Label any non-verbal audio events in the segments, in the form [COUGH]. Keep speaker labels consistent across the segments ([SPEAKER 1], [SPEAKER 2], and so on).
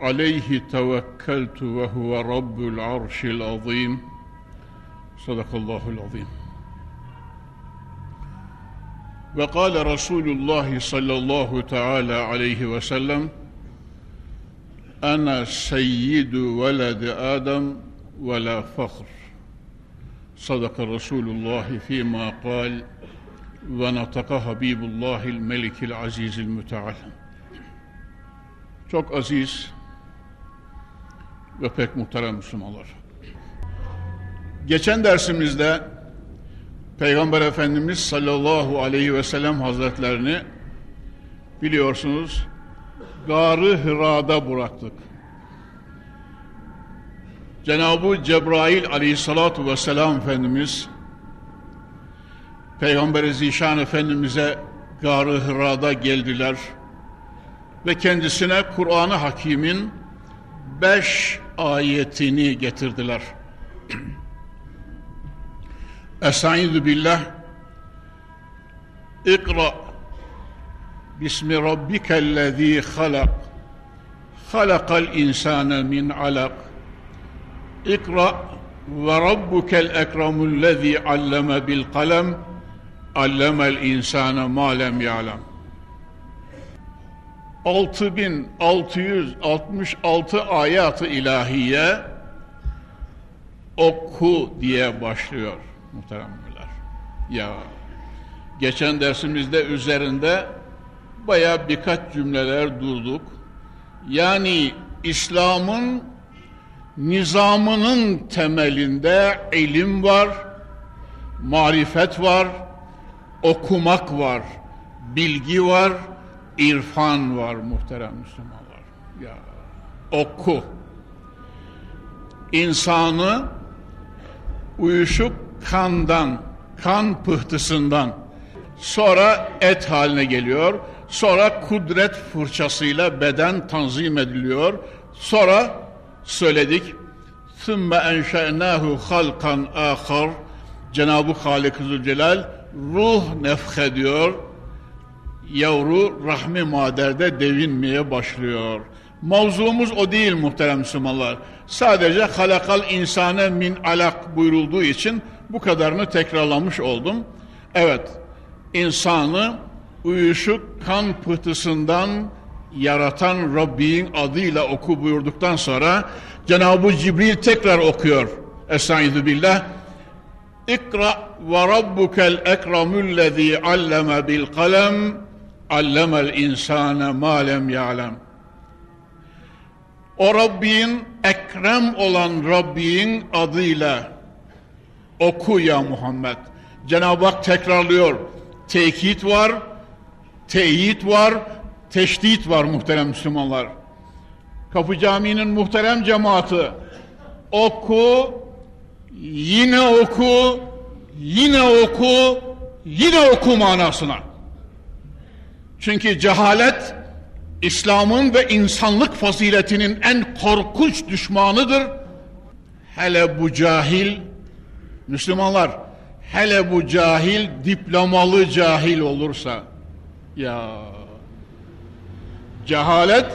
[SPEAKER 1] عليه توكلت وهو رب العرش العظيم صدق الله العظيم وقال رسول الله صلى الله تعالى عليه وسلم أنا سيد ولد آدم ولا فخر صدق رسول الله فيما قال ونطق حبيب الله الملك العزيز المتعال Çok aziz ve pek muhterem Müslümanlar. Geçen dersimizde Peygamber Efendimiz sallallahu aleyhi ve sellem hazretlerini biliyorsunuz Garı Hıra'da bıraktık. Cenab-ı Cebrail aleyhissalatu vesselam Efendimiz Peygamber-i Zişan Efendimiz'e Garı Hıra'da geldiler ve kendisine Kur'an-ı Hakim'in beş ayetini getirdiler. Estaizu billah. İkra. Bismi rabbikellezî halak. Halakal insâne min alak. İkra. Ve rabbukel ekremullezî alleme bil kalem. Allemel insâne ma lem ya'lem 6666 ayatı ilahiye oku diye başlıyor muhteremler. Ya geçen dersimizde üzerinde baya birkaç cümleler durduk. Yani İslam'ın nizamının temelinde ilim var, marifet var, okumak var, bilgi var, irfan var muhterem Müslümanlar. Ya oku. İnsanı uyuşuk kandan, kan pıhtısından sonra et haline geliyor. Sonra kudret fırçasıyla beden tanzim ediliyor. Sonra söyledik. ثُمَّ اَنْشَأْنَاهُ خَلْقًا آخَرٍ Cenab-ı Halik Zülcelal ruh nefhediyor. Yavru rahmi maderde devinmeye başlıyor. Mavzumuz o değil muhterem Müslümanlar. Sadece halakal insane min alak buyurulduğu için bu kadarını tekrarlamış oldum. Evet, insanı uyuşuk kan pıhtısından yaratan Rabbin adıyla oku buyurduktan sonra Cenab-ı Cibril tekrar okuyor. Estaizu billah. İkra ve rabbukel ekramüllezî alleme bil kalem allemel insâne mâ lem ya'lem. O Rabbin ekrem olan Rabbin adıyla oku ya Muhammed. Cenab-ı Hak tekrarlıyor. Tekit var, teyit var, teşdit var muhterem Müslümanlar. Kapı Camii'nin muhterem cemaati oku, yine oku, yine oku, yine oku manasına. Çünkü cehalet İslam'ın ve insanlık faziletinin en korkunç düşmanıdır. Hele bu cahil, Müslümanlar, hele bu cahil diplomalı cahil olursa, ya cehalet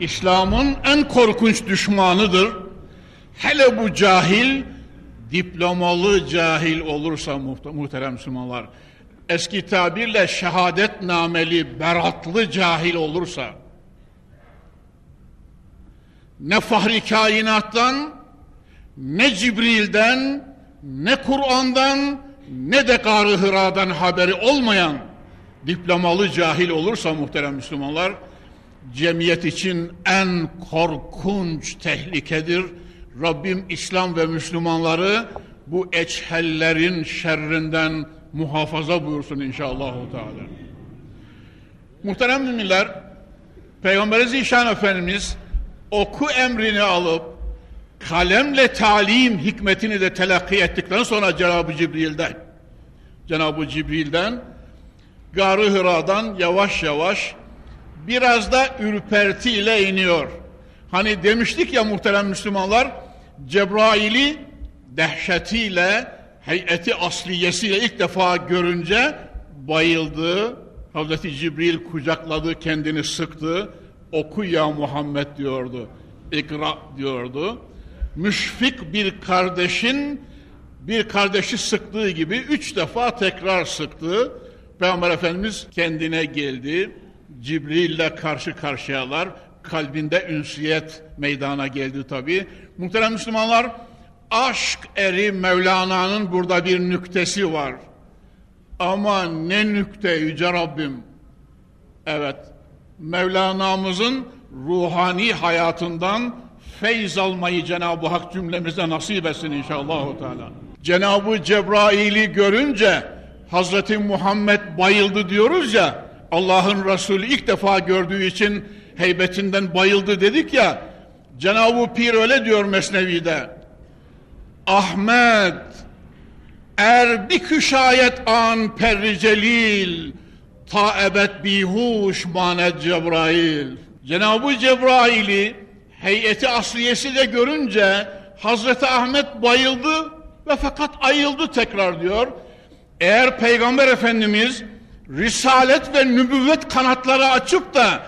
[SPEAKER 1] İslam'ın en korkunç düşmanıdır. Hele bu cahil diplomalı cahil olursa muhterem Müslümanlar, eski tabirle şehadet nameli beratlı cahil olursa, ne fahri kainattan, ne Cibril'den, ne Kur'an'dan, ne de Garı Hıra'dan haberi olmayan diplomalı cahil olursa muhterem Müslümanlar, cemiyet için en korkunç tehlikedir. Rabbim İslam ve Müslümanları bu eçhellerin şerrinden muhafaza buyursun inşallah. Teala. Muhterem müminler, Peygamber Zişan Efendimiz oku emrini alıp kalemle talim hikmetini de telakki ettikten sonra Cenab-ı Cibril'den Cenab-ı Cibril'den Garı Hıra'dan yavaş yavaş biraz da ürpertiyle iniyor. Hani demiştik ya muhterem Müslümanlar Cebrail'i dehşetiyle heyeti asliyesiyle ilk defa görünce bayıldı. Hazreti Cibril kucakladı, kendini sıktı. Oku ya Muhammed diyordu. İkra diyordu. Müşfik bir kardeşin bir kardeşi sıktığı gibi üç defa tekrar sıktı. Peygamber Efendimiz kendine geldi. Cibril ile karşı karşıyalar. Kalbinde ünsiyet meydana geldi tabi. Muhterem Müslümanlar, aşk eri Mevlana'nın burada bir nüktesi var. Ama ne nükte Yüce Rabbim. Evet, Mevlana'mızın ruhani hayatından feyz almayı Cenab-ı Hak cümlemize nasip etsin inşallah. Cenab-ı Cebrail'i görünce Hazreti Muhammed bayıldı diyoruz ya, Allah'ın Resulü ilk defa gördüğü için heybetinden bayıldı dedik ya, Cenab-ı Pir öyle diyor Mesnevi'de, Ahmet, er bir küşayet an perri celil, ta ebed bihuş manet Cebrail. Cenab-ı Cebrail'i heyeti asliyesi de görünce Hazreti Ahmet bayıldı ve fakat ayıldı tekrar diyor. Eğer Peygamber Efendimiz risalet ve nübüvvet kanatları açıp da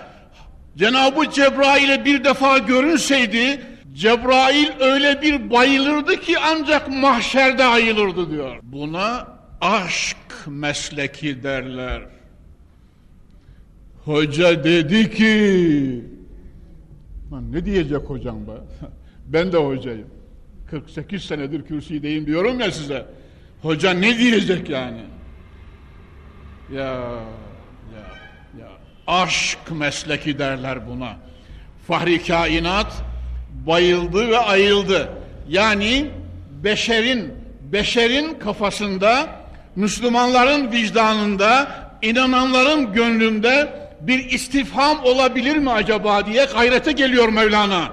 [SPEAKER 1] Cenab-ı Cebrail'e bir defa görünseydi Cebrail öyle bir bayılırdı ki ancak mahşerde ayılırdı diyor. Buna aşk mesleki derler. Hoca dedi ki ne diyecek hocam be? [LAUGHS] ben de hocayım. 48 senedir kürsüdeyim diyorum ya size. Hoca ne diyecek yani? Ya ya ya aşk mesleki derler buna. Fahri kainat bayıldı ve ayıldı. Yani beşerin beşerin kafasında, Müslümanların vicdanında, inananların gönlünde bir istifham olabilir mi acaba diye gayrete geliyor Mevlana.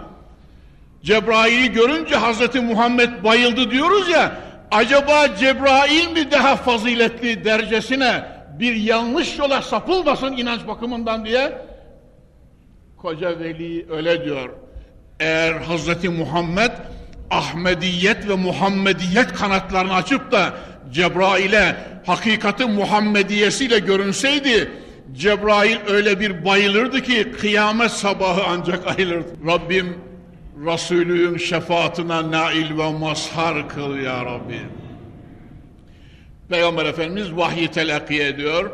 [SPEAKER 1] Cebrail'i görünce Hazreti Muhammed bayıldı diyoruz ya, acaba Cebrail mi daha faziletli dercesine bir yanlış yola sapılmasın inanç bakımından diye koca veli öyle diyor. Eğer Hazreti Muhammed Ahmediyet ve Muhammediyet kanatlarını açıp da Cebrail'e hakikati Muhammediyesiyle görünseydi Cebrail öyle bir bayılırdı ki kıyamet sabahı ancak ayılırdı. Rabbim Resulü'nün şefaatine nail ve mazhar kıl ya Rabbi. Peygamber Efendimiz vahyi telakki ediyor.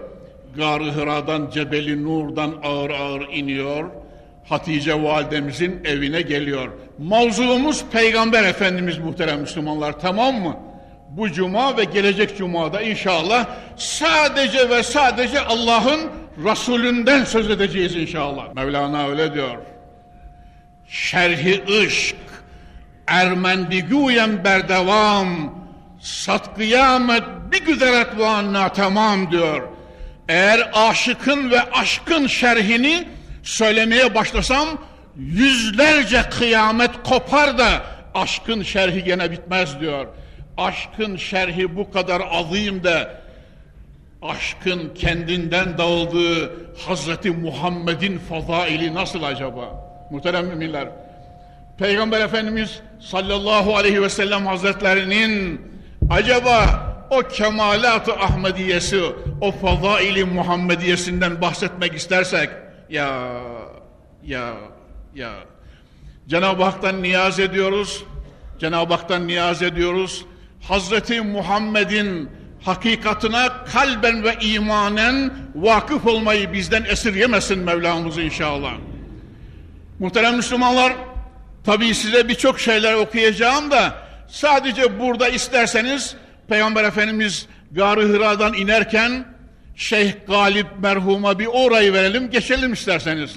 [SPEAKER 1] Gar-ı Hıra'dan, Cebeli Nur'dan ağır ağır iniyor. Hatice validemizin evine geliyor. Mavzuumuz Peygamber Efendimiz muhterem Müslümanlar tamam mı? Bu cuma ve gelecek cumada inşallah sadece ve sadece Allah'ın Resulünden söz edeceğiz inşallah. Mevlana öyle diyor. Şerhi ışk ermendigüyen berdevam sat kıyamet bir güzeret ve tamam diyor. Eğer aşıkın ve aşkın şerhini söylemeye başlasam yüzlerce kıyamet kopar da aşkın şerhi gene bitmez diyor. Aşkın şerhi bu kadar azim de aşkın kendinden dağıldığı Hazreti Muhammed'in fazaili nasıl acaba? Muhterem müminler, Peygamber Efendimiz sallallahu aleyhi ve sellem hazretlerinin acaba o kemalat-ı Ahmediyesi, o fazaili Muhammediyesinden bahsetmek istersek, ya, ya, ya, Cenab-ı Hak'tan niyaz ediyoruz, Cenab-ı Hak'tan niyaz ediyoruz, Hazreti Muhammed'in hakikatına kalben ve imanen vakıf olmayı bizden esirgemesin Mevlamız inşallah. Muhterem Müslümanlar, Tabii size birçok şeyler okuyacağım da sadece burada isterseniz Peygamber Efendimiz Gar-ı Hira'dan inerken Şeyh Galip merhuma bir orayı verelim geçelim isterseniz.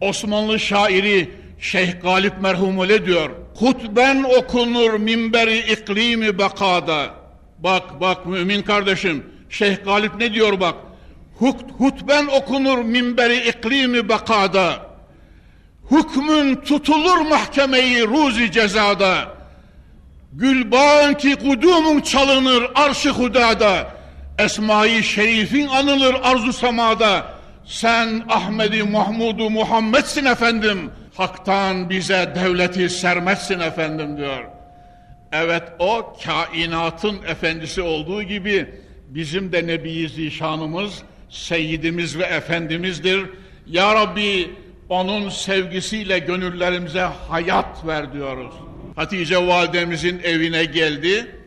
[SPEAKER 1] Osmanlı şairi Şeyh Galip merhum öyle diyor. Hutben okunur minberi iklimi bakada. Bak bak mümin kardeşim. Şeyh Galip ne diyor bak. Hut, hutben okunur minberi iklimi bakada. Hükmün tutulur mahkemeyi ruzi cezada. Gülban ki kudumun çalınır arşı hudada. Esma-i şerifin anılır arzu semada. Sen Ahmedi Mahmudu Muhammed'sin efendim. Hak'tan bize devleti sermezsin efendim diyor. Evet o kainatın efendisi olduğu gibi bizim de Nebi Zişanımız, Seyyidimiz ve Efendimizdir. Ya Rabbi onun sevgisiyle gönüllerimize hayat ver diyoruz. Hatice validemizin evine geldi.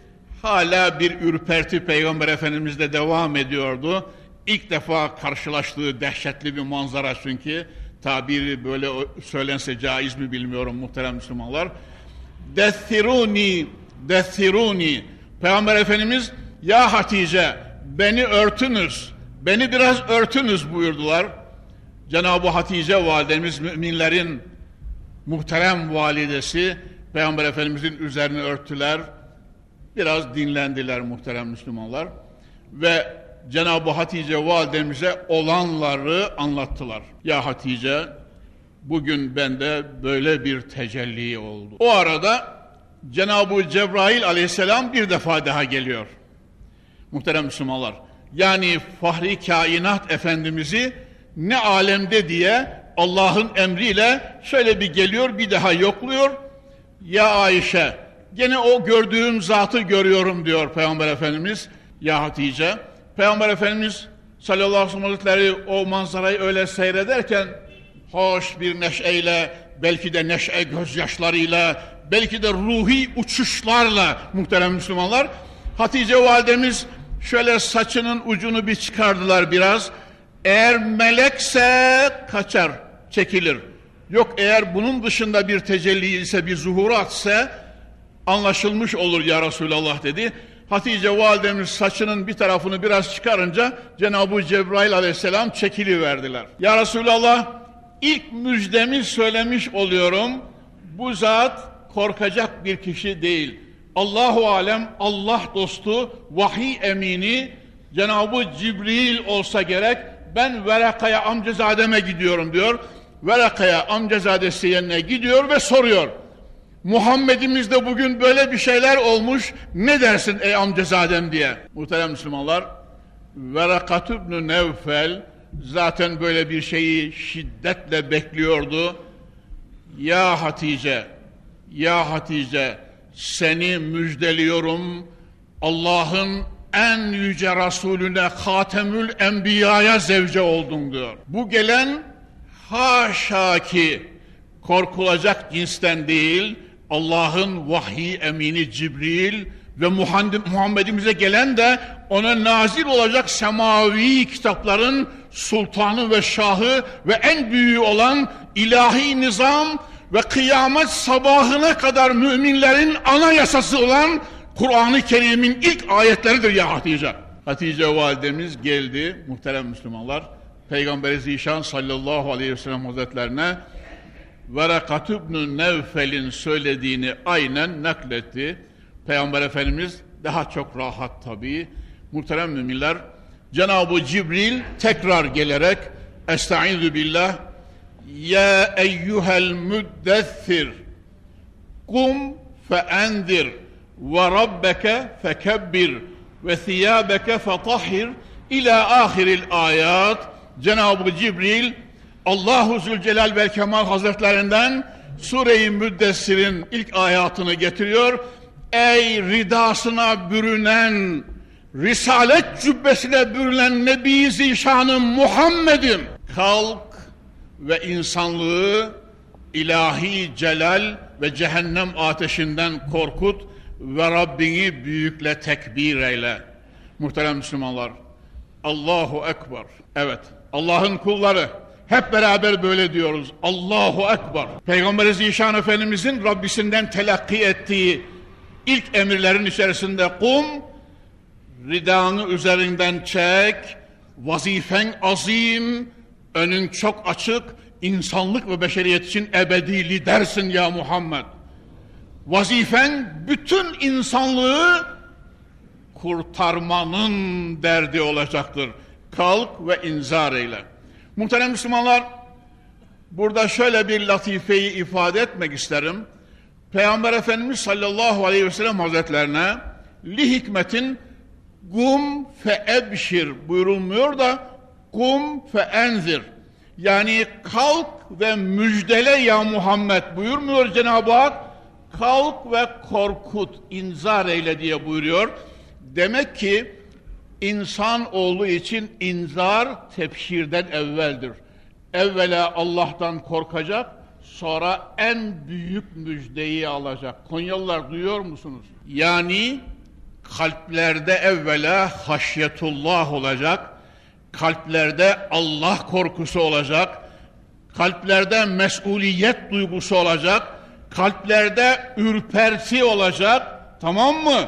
[SPEAKER 1] Hala bir ürperti Peygamber Efendimiz'de devam ediyordu. İlk defa karşılaştığı dehşetli bir manzara çünkü tabiri böyle söylense caiz mi bilmiyorum muhterem Müslümanlar. Dethiruni, dethiruni. Peygamber Efendimiz ya Hatice beni örtünüz, beni biraz örtünüz buyurdular. Cenab-ı Hatice validemiz müminlerin muhterem validesi Peygamber Efendimizin üzerine örttüler. Biraz dinlendiler muhterem Müslümanlar. Ve Cenab-ı Hatice validemize olanları anlattılar. Ya Hatice bugün bende böyle bir tecelli oldu. O arada Cenab-ı Cebrail aleyhisselam bir defa daha geliyor. Muhterem Müslümanlar. Yani Fahri Kainat Efendimiz'i ne alemde diye Allah'ın emriyle şöyle bir geliyor bir daha yokluyor. Ya Ayşe gene o gördüğüm zatı görüyorum diyor Peygamber Efendimiz. Ya Hatice Peygamber Efendimiz sallallahu aleyhi ve o manzarayı öyle seyrederken hoş bir neşeyle, belki de neşe gözyaşlarıyla, belki de ruhi uçuşlarla muhterem Müslümanlar, Hatice validemiz şöyle saçının ucunu bir çıkardılar biraz. Eğer melekse kaçar, çekilir. Yok eğer bunun dışında bir tecelli ise bir zuhuratse anlaşılmış olur ya Resulallah dedi. Hatice validemiz saçının bir tarafını biraz çıkarınca Cenab-ı Cebrail aleyhisselam çekili verdiler. Ya Resulallah ilk müjdemi söylemiş oluyorum. Bu zat korkacak bir kişi değil. Allahu alem Allah dostu vahiy emini Cenab-ı Cibril olsa gerek ben Veraka'ya amcazademe gidiyorum diyor. Veraka'ya amcazadesi yerine gidiyor ve soruyor. Muhammed'imizde bugün böyle bir şeyler olmuş. Ne dersin ey amcazadem diye. Muhterem Müslümanlar, Verakat ibn Nevfel zaten böyle bir şeyi şiddetle bekliyordu. Ya Hatice, ya Hatice seni müjdeliyorum. Allah'ın en yüce Resulüne Hatemül Enbiya'ya zevce oldun diyor. Bu gelen haşa ki korkulacak cinsten değil, Allah'ın vahiy emini Cibril ve Muhammed'imize gelen de ona nazil olacak semavi kitapların sultanı ve şahı ve en büyüğü olan ilahi nizam ve kıyamet sabahına kadar müminlerin anayasası olan Kur'an-ı Kerim'in ilk ayetleridir ya Hatice. Hatice validemiz geldi muhterem Müslümanlar. Peygamber-i Zişan sallallahu aleyhi ve sellem hazretlerine Verakat ibn Nevfel'in söylediğini aynen nakletti. Peygamber Efendimiz daha çok rahat tabii. Muhterem müminler, Cenab-ı Cibril tekrar gelerek Estaizu billah Ya eyyuhel müddessir Kum fe endir ve rabbeke fekebbir ve thiyabeke fetahhir ila ahiril ayat Cenab-ı Cibril Allahu Zülcelal ve Kemal Hazretlerinden Sure-i Müddessir'in ilk ayatını getiriyor. Ey ridasına bürünen, risalet cübbesine bürünen Nebi Zişanım Muhammed'im. Kalk ve insanlığı ilahi celal ve cehennem ateşinden korkut ve Rabbini büyükle tekbir eyle. Muhterem Müslümanlar, Allahu Ekber. Evet, Allah'ın kulları, Hep beraber böyle diyoruz. Allahu Ekber. Peygamber Zişan Efendimizin Rabbisinden telakki ettiği ilk emirlerin içerisinde kum, ridanı üzerinden çek, vazifen azim, önün çok açık, insanlık ve beşeriyet için ebedi lidersin ya Muhammed. Vazifen bütün insanlığı kurtarmanın derdi olacaktır. Kalk ve inzar eyle. Muhterem Müslümanlar, burada şöyle bir latifeyi ifade etmek isterim. Peygamber Efendimiz sallallahu aleyhi ve sellem hazretlerine li hikmetin gum fe ebşir buyurulmuyor da gum fe enzir. Yani kalk ve müjdele ya Muhammed buyurmuyor Cenab-ı Hak. Kalk ve korkut, inzar eyle diye buyuruyor. Demek ki insan oğlu için inzar tepşirden evveldir. Evvela Allah'tan korkacak, sonra en büyük müjdeyi alacak. Konyalılar duyuyor musunuz? Yani kalplerde evvela haşyetullah olacak, kalplerde Allah korkusu olacak, kalplerde mesuliyet duygusu olacak, kalplerde ürperti olacak, tamam mı?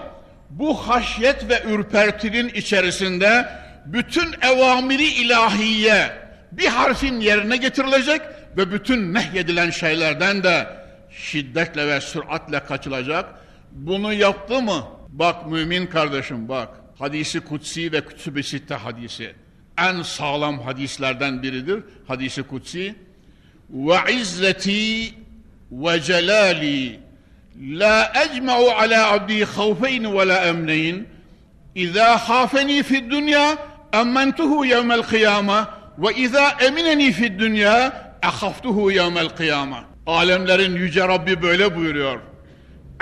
[SPEAKER 1] Bu haşyet ve ürpertinin içerisinde bütün evamiri ilahiye bir harfin yerine getirilecek ve bütün nehyedilen şeylerden de şiddetle ve süratle kaçılacak. Bunu yaptı mı? Bak mümin kardeşim bak. Hadisi kutsi ve kütüb-i sitte hadisi. En sağlam hadislerden biridir. Hadisi kutsi. Ve izzeti ve celali la ecma'u ala abdi havfeyn ve la emneyn. İza hafeni fid dünya emmentuhu yevmel kıyame ve izâ emineni fid dünya ehaftuhu yevmel kıyame. Alemlerin yüce Rabbi böyle buyuruyor.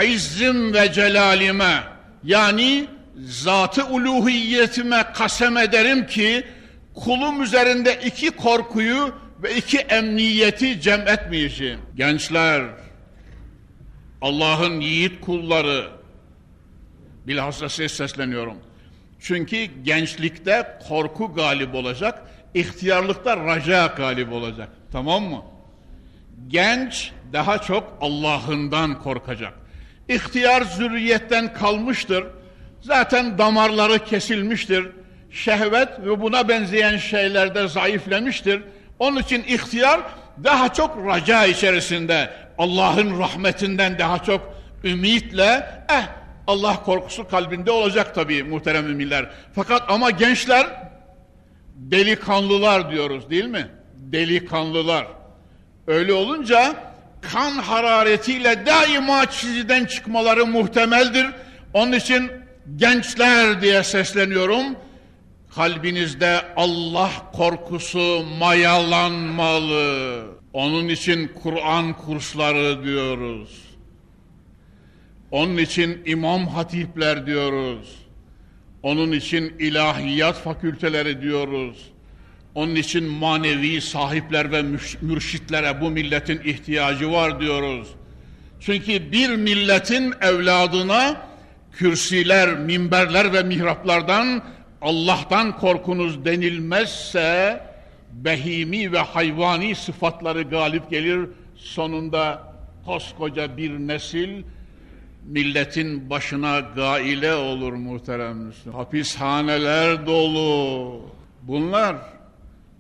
[SPEAKER 1] İzzim ve celalime yani zatı uluhiyetime kasem ederim ki kulum üzerinde iki korkuyu ve iki emniyeti cem etmeyeceğim. Gençler, Allah'ın yiğit kulları, bilhassa size sesleniyorum. Çünkü gençlikte korku galip olacak, ihtiyarlıkta raca galip olacak. Tamam mı? Genç daha çok Allah'ından korkacak. İhtiyar zürriyetten kalmıştır. Zaten damarları kesilmiştir. Şehvet ve buna benzeyen şeylerde zayıflemiştir. Onun için ihtiyar daha çok raca içerisinde, Allah'ın rahmetinden daha çok ümitle, eh Allah korkusu kalbinde olacak tabii muhterem müminler. Fakat ama gençler delikanlılar diyoruz değil mi? Delikanlılar. Öyle olunca kan hararetiyle daima çiziden çıkmaları muhtemeldir. Onun için gençler diye sesleniyorum. Kalbinizde Allah korkusu mayalanmalı. Onun için Kur'an kursları diyoruz. Onun için imam hatipler diyoruz. Onun için ilahiyat fakülteleri diyoruz. Onun için manevi sahipler ve mürşitlere bu milletin ihtiyacı var diyoruz. Çünkü bir milletin evladına kürsiler, minberler ve mihraplardan Allah'tan korkunuz denilmezse behimi ve hayvani sıfatları galip gelir. Sonunda koskoca bir nesil milletin başına gaile olur muhterem Müslüman. Hapishaneler dolu. Bunlar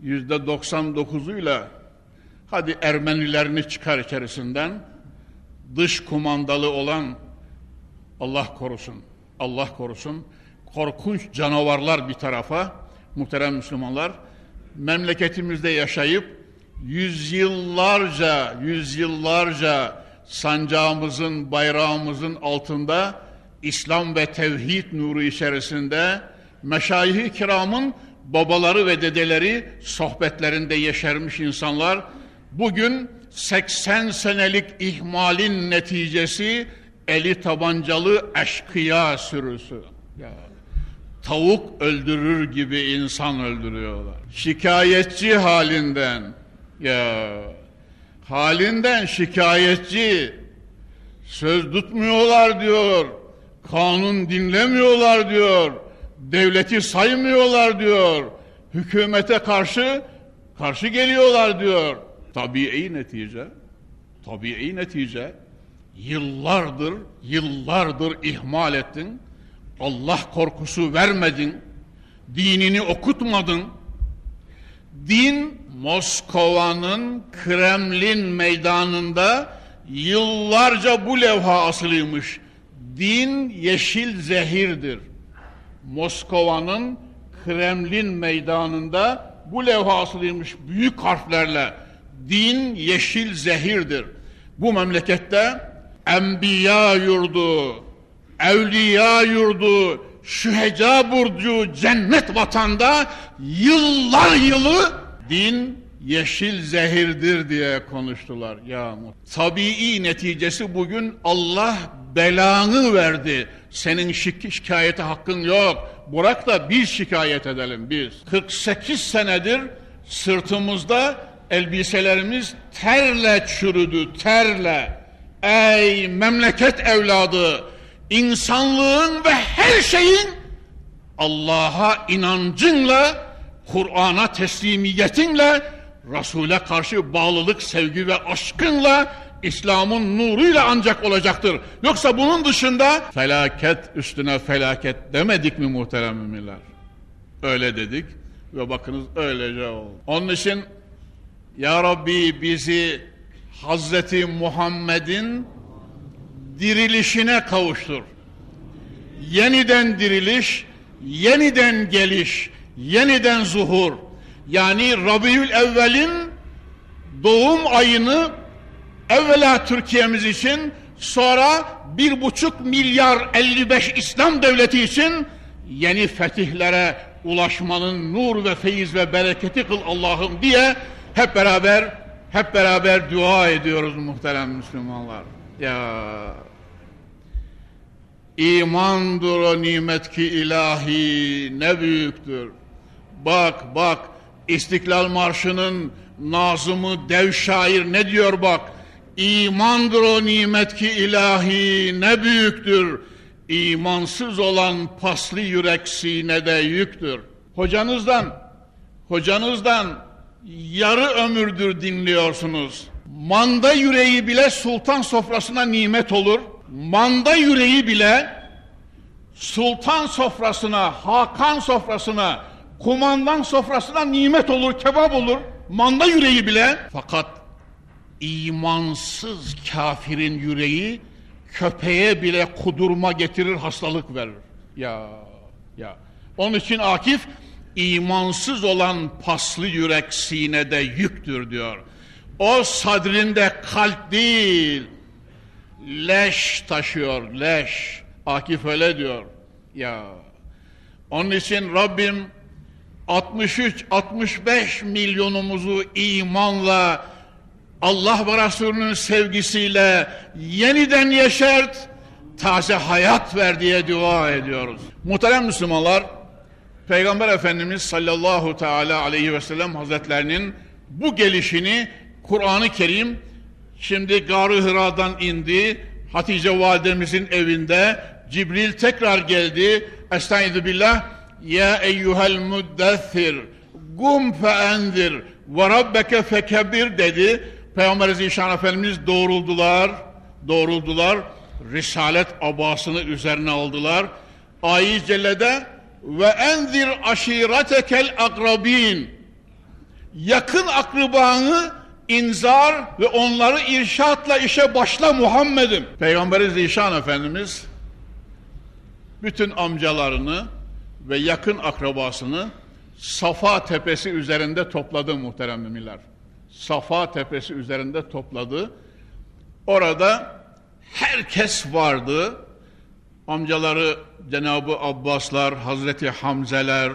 [SPEAKER 1] yüzde doksan dokuzuyla hadi Ermenilerini çıkar içerisinden dış kumandalı olan Allah korusun, Allah korusun korkunç canavarlar bir tarafa muhterem Müslümanlar memleketimizde yaşayıp yüzyıllarca yüzyıllarca sancağımızın bayrağımızın altında İslam ve tevhid nuru içerisinde meşayih kiramın babaları ve dedeleri sohbetlerinde yeşermiş insanlar bugün 80 senelik ihmalin neticesi eli tabancalı eşkıya sürüsü. Ya, tavuk öldürür gibi insan öldürüyorlar. Şikayetçi halinden ya halinden şikayetçi söz tutmuyorlar diyor. Kanun dinlemiyorlar diyor devleti saymıyorlar diyor. Hükümete karşı Karşı geliyorlar diyor. Tabii netice. Tabii netice. Yıllardır, yıllardır ihmal ettin. Allah korkusu vermedin. Dinini okutmadın. Din Moskova'nın Kremlin meydanında yıllarca bu levha asılıymış. Din yeşil zehirdir. Moskova'nın Kremlin meydanında bu levha asılıymış büyük harflerle. Din yeşil zehirdir. Bu memlekette enbiya yurdu, evliya yurdu, şüheca burcu, cennet vatanda yıllar yılı din yeşil zehirdir diye konuştular. Ya tabii neticesi bugün Allah belanı verdi. Senin şik şikayete hakkın yok. Bırak da biz şikayet edelim biz. 48 senedir sırtımızda elbiselerimiz terle çürüdü, terle. Ey memleket evladı, insanlığın ve her şeyin Allah'a inancınla, Kur'an'a teslimiyetinle, Resul'e karşı bağlılık, sevgi ve aşkınla, İslam'ın nuruyla ancak olacaktır. Yoksa bunun dışında felaket üstüne felaket demedik mi muhterem müminler? Öyle dedik ve bakınız öylece oldu. Onun için Ya Rabbi bizi Hazreti Muhammed'in dirilişine kavuştur. Yeniden diriliş, yeniden geliş, yeniden zuhur. Yani Rabiül Evvel'in doğum ayını evvela Türkiye'miz için sonra bir buçuk milyar 55 İslam devleti için yeni fetihlere ulaşmanın nur ve feyiz ve bereketi kıl Allah'ım diye hep beraber hep beraber dua ediyoruz muhterem Müslümanlar. Ya imandır o nimet ki ilahi ne büyüktür. Bak bak İstiklal Marşı'nın nazımı dev şair ne diyor bak. İmandır o nimet ki ilahi ne büyüktür. İmansız olan paslı yürek sinede yüktür. Hocanızdan, hocanızdan yarı ömürdür dinliyorsunuz. Manda yüreği bile sultan sofrasına nimet olur. Manda yüreği bile sultan sofrasına, Hakan sofrasına, kumandan sofrasına nimet olur, kebap olur. Manda yüreği bile. Fakat imansız kafirin yüreği köpeğe bile kudurma getirir, hastalık verir. Ya, ya. Onun için Akif imansız olan paslı yürek sinede yüktür diyor. O sadrinde kalp değil, leş taşıyor, leş. Akif öyle diyor. Ya. Onun için Rabbim 63-65 milyonumuzu imanla, Allah ve Resulünün sevgisiyle yeniden yeşert, taze hayat ver diye dua ediyoruz. Muhterem Müslümanlar, Peygamber Efendimiz sallallahu teala aleyhi ve sellem hazretlerinin bu gelişini Kur'an-ı Kerim şimdi Gar-ı Hıra'dan indi, Hatice validemizin evinde Cibril tekrar geldi. Estaizu billah ya eyyuhel muddessir gum fe endir ve rabbeke fekebir dedi. Peygamber Zişan Efendimiz doğruldular, doğruldular. Risalet abasını üzerine aldılar. Ayet Celle'de ve enzir aşiretekel akrabin yakın akrabanı inzar ve onları irşatla işe başla Muhammed'im. Peygamberi Zişan Efendimiz bütün amcalarını ve yakın akrabasını Safa tepesi üzerinde topladı muhterem müminler. Safa tepesi üzerinde topladı. Orada herkes vardı amcaları Cenab-ı Abbaslar, Hazreti Hamzeler,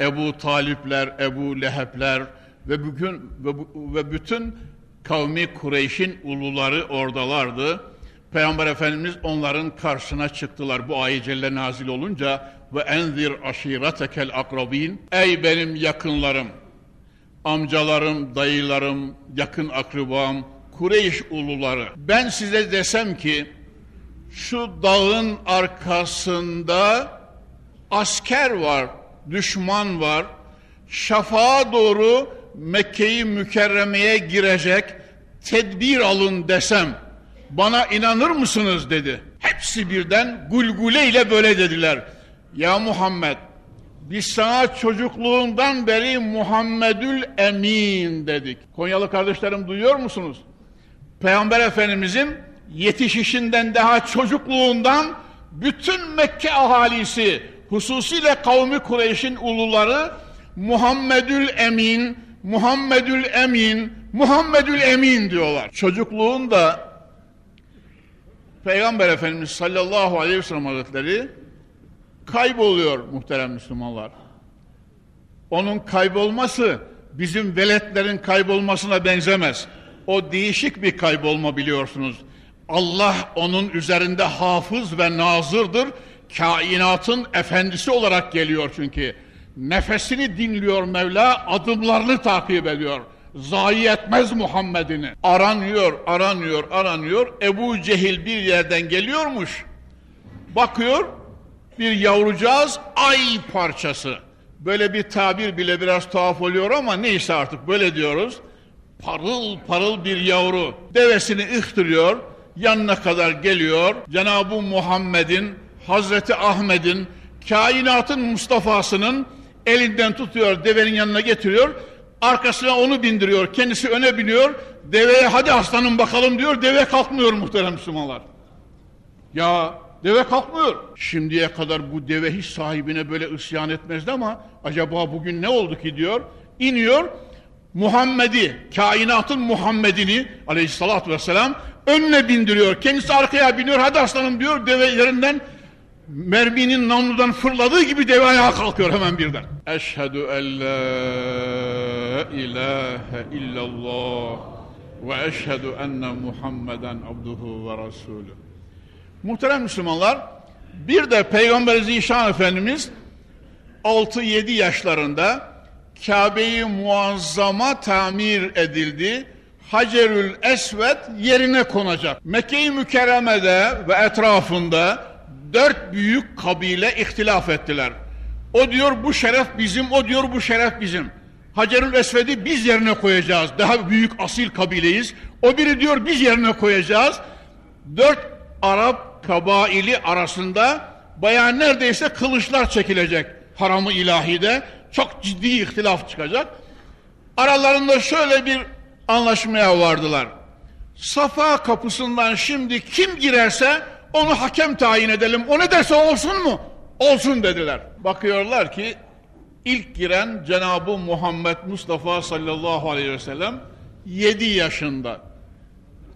[SPEAKER 1] Ebu Talipler, Ebu Lehebler ve bugün ve, ve bütün kavmi Kureyş'in uluları oradalardı. Peygamber Efendimiz onların karşısına çıktılar bu ayet celle nazil olunca ve enzir aşiretekel akrabin ey benim yakınlarım amcalarım, dayılarım, yakın akrabam, Kureyş uluları ben size desem ki şu dağın arkasında asker var, düşman var. Şafağa doğru Mekke'yi mükerremeye girecek tedbir alın desem bana inanır mısınız dedi. Hepsi birden gulgule ile böyle dediler. Ya Muhammed biz sana çocukluğundan beri Muhammedül Emin dedik. Konyalı kardeşlerim duyuyor musunuz? Peygamber Efendimizin yetişişinden daha çocukluğundan bütün Mekke ahalisi hususiyle kavmi Kureyş'in uluları Muhammedül Emin, Muhammedül Emin, Muhammedül Emin diyorlar. Çocukluğunda Peygamber Efendimiz sallallahu aleyhi ve sellem hazretleri kayboluyor muhterem Müslümanlar. Onun kaybolması bizim veletlerin kaybolmasına benzemez. O değişik bir kaybolma biliyorsunuz. Allah onun üzerinde hafız ve nazırdır. Kainatın efendisi olarak geliyor çünkü. Nefesini dinliyor Mevla, adımlarını takip ediyor. Zayi etmez Muhammed'ini. Aranıyor, aranıyor, aranıyor. Ebu Cehil bir yerden geliyormuş. Bakıyor, bir yavrucağız ay parçası. Böyle bir tabir bile biraz tuhaf oluyor ama neyse artık böyle diyoruz. Parıl parıl bir yavru devesini ıhtırıyor, yanına kadar geliyor. Cenab-ı Muhammed'in, Hazreti Ahmet'in, kainatın Mustafa'sının elinden tutuyor, devenin yanına getiriyor. Arkasına onu bindiriyor, kendisi öne biniyor. Deveye hadi aslanım bakalım diyor, deve kalkmıyor muhterem Müslümanlar. Ya Deve kalkmıyor. Şimdiye kadar bu deve hiç sahibine böyle isyan etmezdi ama acaba bugün ne oldu ki diyor. İniyor Muhammed'i, kainatın Muhammed'ini aleyhissalatü vesselam önüne bindiriyor. Kendisi arkaya biniyor. Hadi aslanım diyor. Deve yerinden merminin namludan fırladığı gibi deve ayağa kalkıyor hemen birden. Eşhedü en la ilahe illallah ve eşhedü enne Muhammeden abduhu ve rasulü. Muhterem Müslümanlar, bir de Peygamber Zişan Efendimiz 6-7 yaşlarında Kabe-i Muazzama tamir edildi. Hacerül Esved yerine konacak. Mekke-i Mükerreme'de ve etrafında dört büyük kabile ihtilaf ettiler. O diyor bu şeref bizim, o diyor bu şeref bizim. Hacerül Esved'i biz yerine koyacağız. Daha büyük asil kabileyiz. O biri diyor biz yerine koyacağız. Dört Arap kabaili arasında bayağı neredeyse kılıçlar çekilecek haramı ilahide. Çok ciddi ihtilaf çıkacak. Aralarında şöyle bir anlaşmaya vardılar. Safa kapısından şimdi kim girerse onu hakem tayin edelim. O ne derse olsun mu? Olsun dediler. Bakıyorlar ki ilk giren Cenab-ı Muhammed Mustafa sallallahu aleyhi ve sellem 7 yaşında.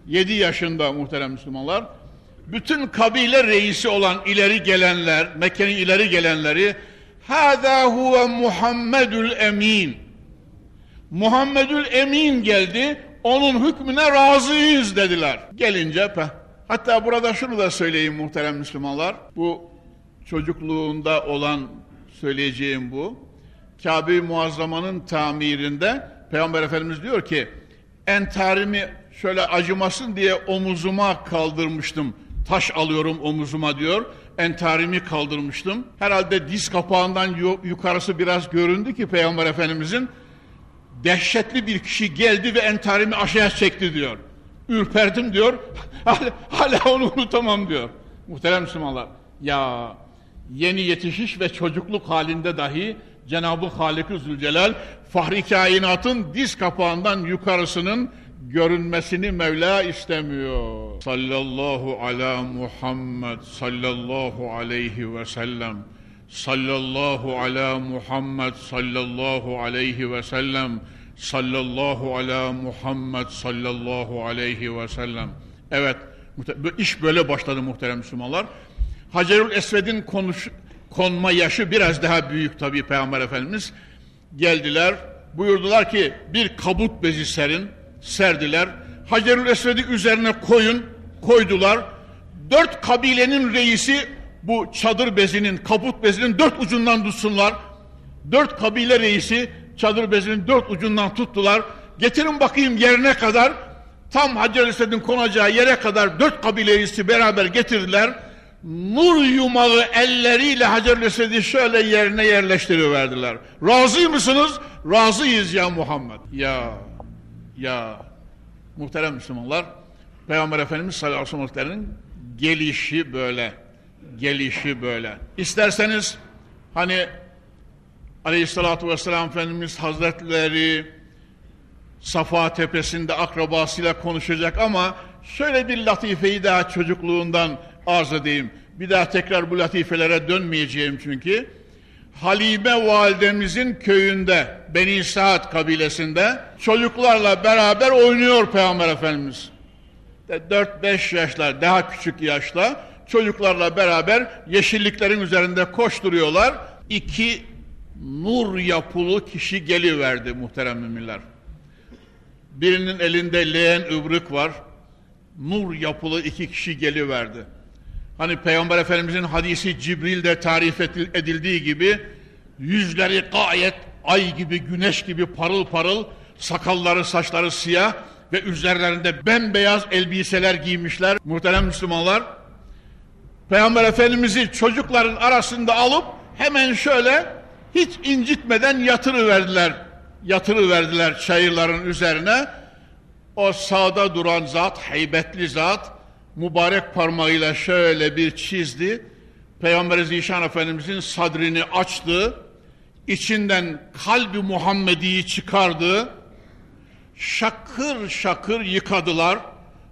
[SPEAKER 1] 7 yaşında muhterem Müslümanlar. Bütün kabile reisi olan ileri gelenler, Mekke'nin ileri gelenleri Hâzâ huve Muhammedül Emin. Muhammedül Emin geldi, onun hükmüne razıyız dediler. Gelince, hatta burada şunu da söyleyeyim muhterem Müslümanlar, bu çocukluğunda olan söyleyeceğim bu. Kabe-i Muazzama'nın tamirinde Peygamber Efendimiz diyor ki, entarimi şöyle acımasın diye omuzuma kaldırmıştım, taş alıyorum omuzuma diyor entarimi kaldırmıştım. Herhalde diz kapağından yukarısı biraz göründü ki Peygamber Efendimizin dehşetli bir kişi geldi ve entarimi aşağıya çekti diyor. Ürperdim diyor. Hala, hala onu unutamam diyor. Muhterem Müslümanlar. Ya yeni yetişiş ve çocukluk halinde dahi Cenab-ı Halik-i Zülcelal Fahri Kainat'ın diz kapağından yukarısının görünmesini Mevla istemiyor. Sallallahu ala Muhammed sallallahu aleyhi ve sellem. Sallallahu ala Muhammed sallallahu aleyhi ve sellem. Sallallahu ala Muhammed sallallahu aleyhi ve sellem. Evet, iş böyle başladı muhterem Müslümanlar. Hacerül Esved'in konuş, konma yaşı biraz daha büyük tabii Peygamber Efendimiz. Geldiler, buyurdular ki bir kabut bezi serin, serdiler. Hacerül Esved'i üzerine koyun, koydular. Dört kabilenin reisi bu çadır bezinin, kaput bezinin dört ucundan tutsunlar. Dört kabile reisi çadır bezinin dört ucundan tuttular. Getirin bakayım yerine kadar, tam Hacer Esved'in konacağı yere kadar dört kabile reisi beraber getirdiler. Nur yumağı elleriyle Hacer Esved'i şöyle yerine yerleştiriverdiler. Razı mısınız? razıyız ya Muhammed. Ya, ya muhterem Müslümanlar, Peygamber Efendimiz sallallahu aleyhi ve sellem'in gelişi böyle, gelişi böyle. İsterseniz hani aleyhissalatü vesselam Efendimiz Hazretleri Safa tepesinde akrabasıyla konuşacak ama şöyle bir latifeyi daha çocukluğundan arz edeyim. Bir daha tekrar bu latifelere dönmeyeceğim çünkü. Halime validemizin köyünde, Beni Saat kabilesinde çocuklarla beraber oynuyor Peygamber Efendimiz. 4-5 yaşlar, daha küçük yaşta çocuklarla beraber yeşilliklerin üzerinde koşturuyorlar. İki nur yapılı kişi geliverdi muhterem müminler. Birinin elinde leğen ıbrık var. Nur yapılı iki kişi geliverdi. Hani Peygamber Efendimizin hadisi Cibril'de tarif edildiği gibi yüzleri gayet ay gibi, güneş gibi parıl parıl, sakalları, saçları siyah ve üzerlerinde bembeyaz elbiseler giymişler. Muhterem Müslümanlar, Peygamber Efendimiz'i çocukların arasında alıp hemen şöyle hiç incitmeden yatırıverdiler. Yatırıverdiler çayırların üzerine. O sağda duran zat, heybetli zat, mübarek parmağıyla şöyle bir çizdi. Peygamber Zişan Efendimizin sadrini açtı. içinden kalbi Muhammedi'yi çıkardı. Şakır şakır yıkadılar.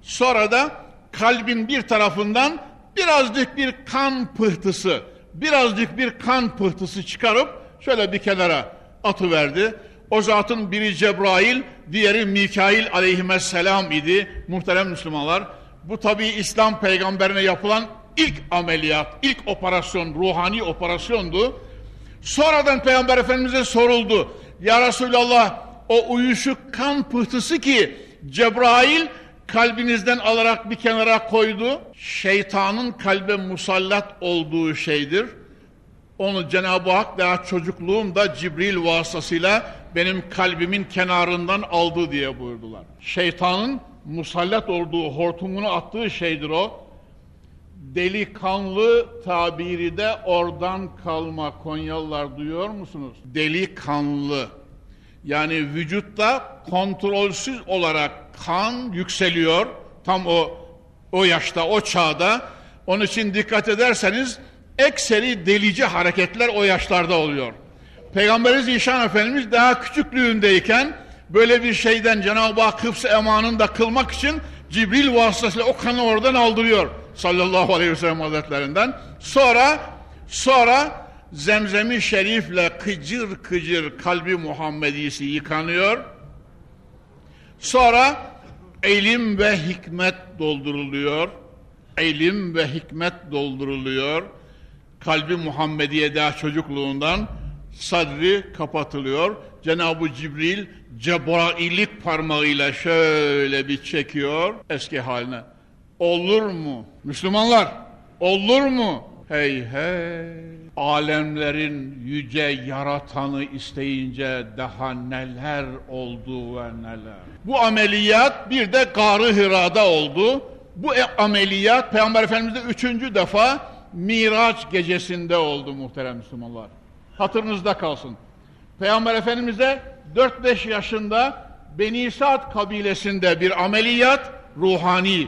[SPEAKER 1] Sonra da kalbin bir tarafından birazcık bir kan pıhtısı, birazcık bir kan pıhtısı çıkarıp şöyle bir kenara atıverdi. O zatın biri Cebrail, diğeri Mikail aleyhisselam idi. Muhterem Müslümanlar, bu tabi İslam peygamberine yapılan ilk ameliyat, ilk operasyon, ruhani operasyondu. Sonradan Peygamber Efendimiz'e soruldu. Ya Resulallah o uyuşuk kan pıhtısı ki Cebrail kalbinizden alarak bir kenara koydu. Şeytanın kalbe musallat olduğu şeydir. Onu Cenab-ı Hak daha çocukluğumda Cibril vasıtasıyla benim kalbimin kenarından aldı diye buyurdular. Şeytanın musallat olduğu, hortumunu attığı şeydir o. Delikanlı tabiri de oradan kalma Konyalılar duyuyor musunuz? Delikanlı. Yani vücutta kontrolsüz olarak kan yükseliyor. Tam o o yaşta, o çağda. Onun için dikkat ederseniz ekseri delici hareketler o yaşlarda oluyor. Peygamber Zişan Efendimiz daha küçüklüğündeyken böyle bir şeyden Cenab-ı Hak hıfz emanını da kılmak için Cibril vasıtasıyla o kanı oradan aldırıyor sallallahu aleyhi ve sellem hazretlerinden. Sonra sonra zemzemi şerifle kıcır kıcır kalbi Muhammedisi yıkanıyor. Sonra ilim ve hikmet dolduruluyor. İlim ve hikmet dolduruluyor. Kalbi Muhammediye daha çocukluğundan sadri kapatılıyor. Cenab-ı Cibril Cebraillik parmağıyla şöyle bir çekiyor eski haline. Olur mu? Müslümanlar olur mu? Hey hey! Alemlerin yüce yaratanı isteyince daha neler oldu ve neler. Bu ameliyat bir de Garı Hira'da oldu. Bu e, ameliyat Peygamber Efendimiz'de üçüncü defa Miraç gecesinde oldu muhterem Müslümanlar. Hatırınızda kalsın. Peygamber Efendimiz'e 4-5 yaşında Beni Sa'd kabilesinde bir ameliyat, ruhani,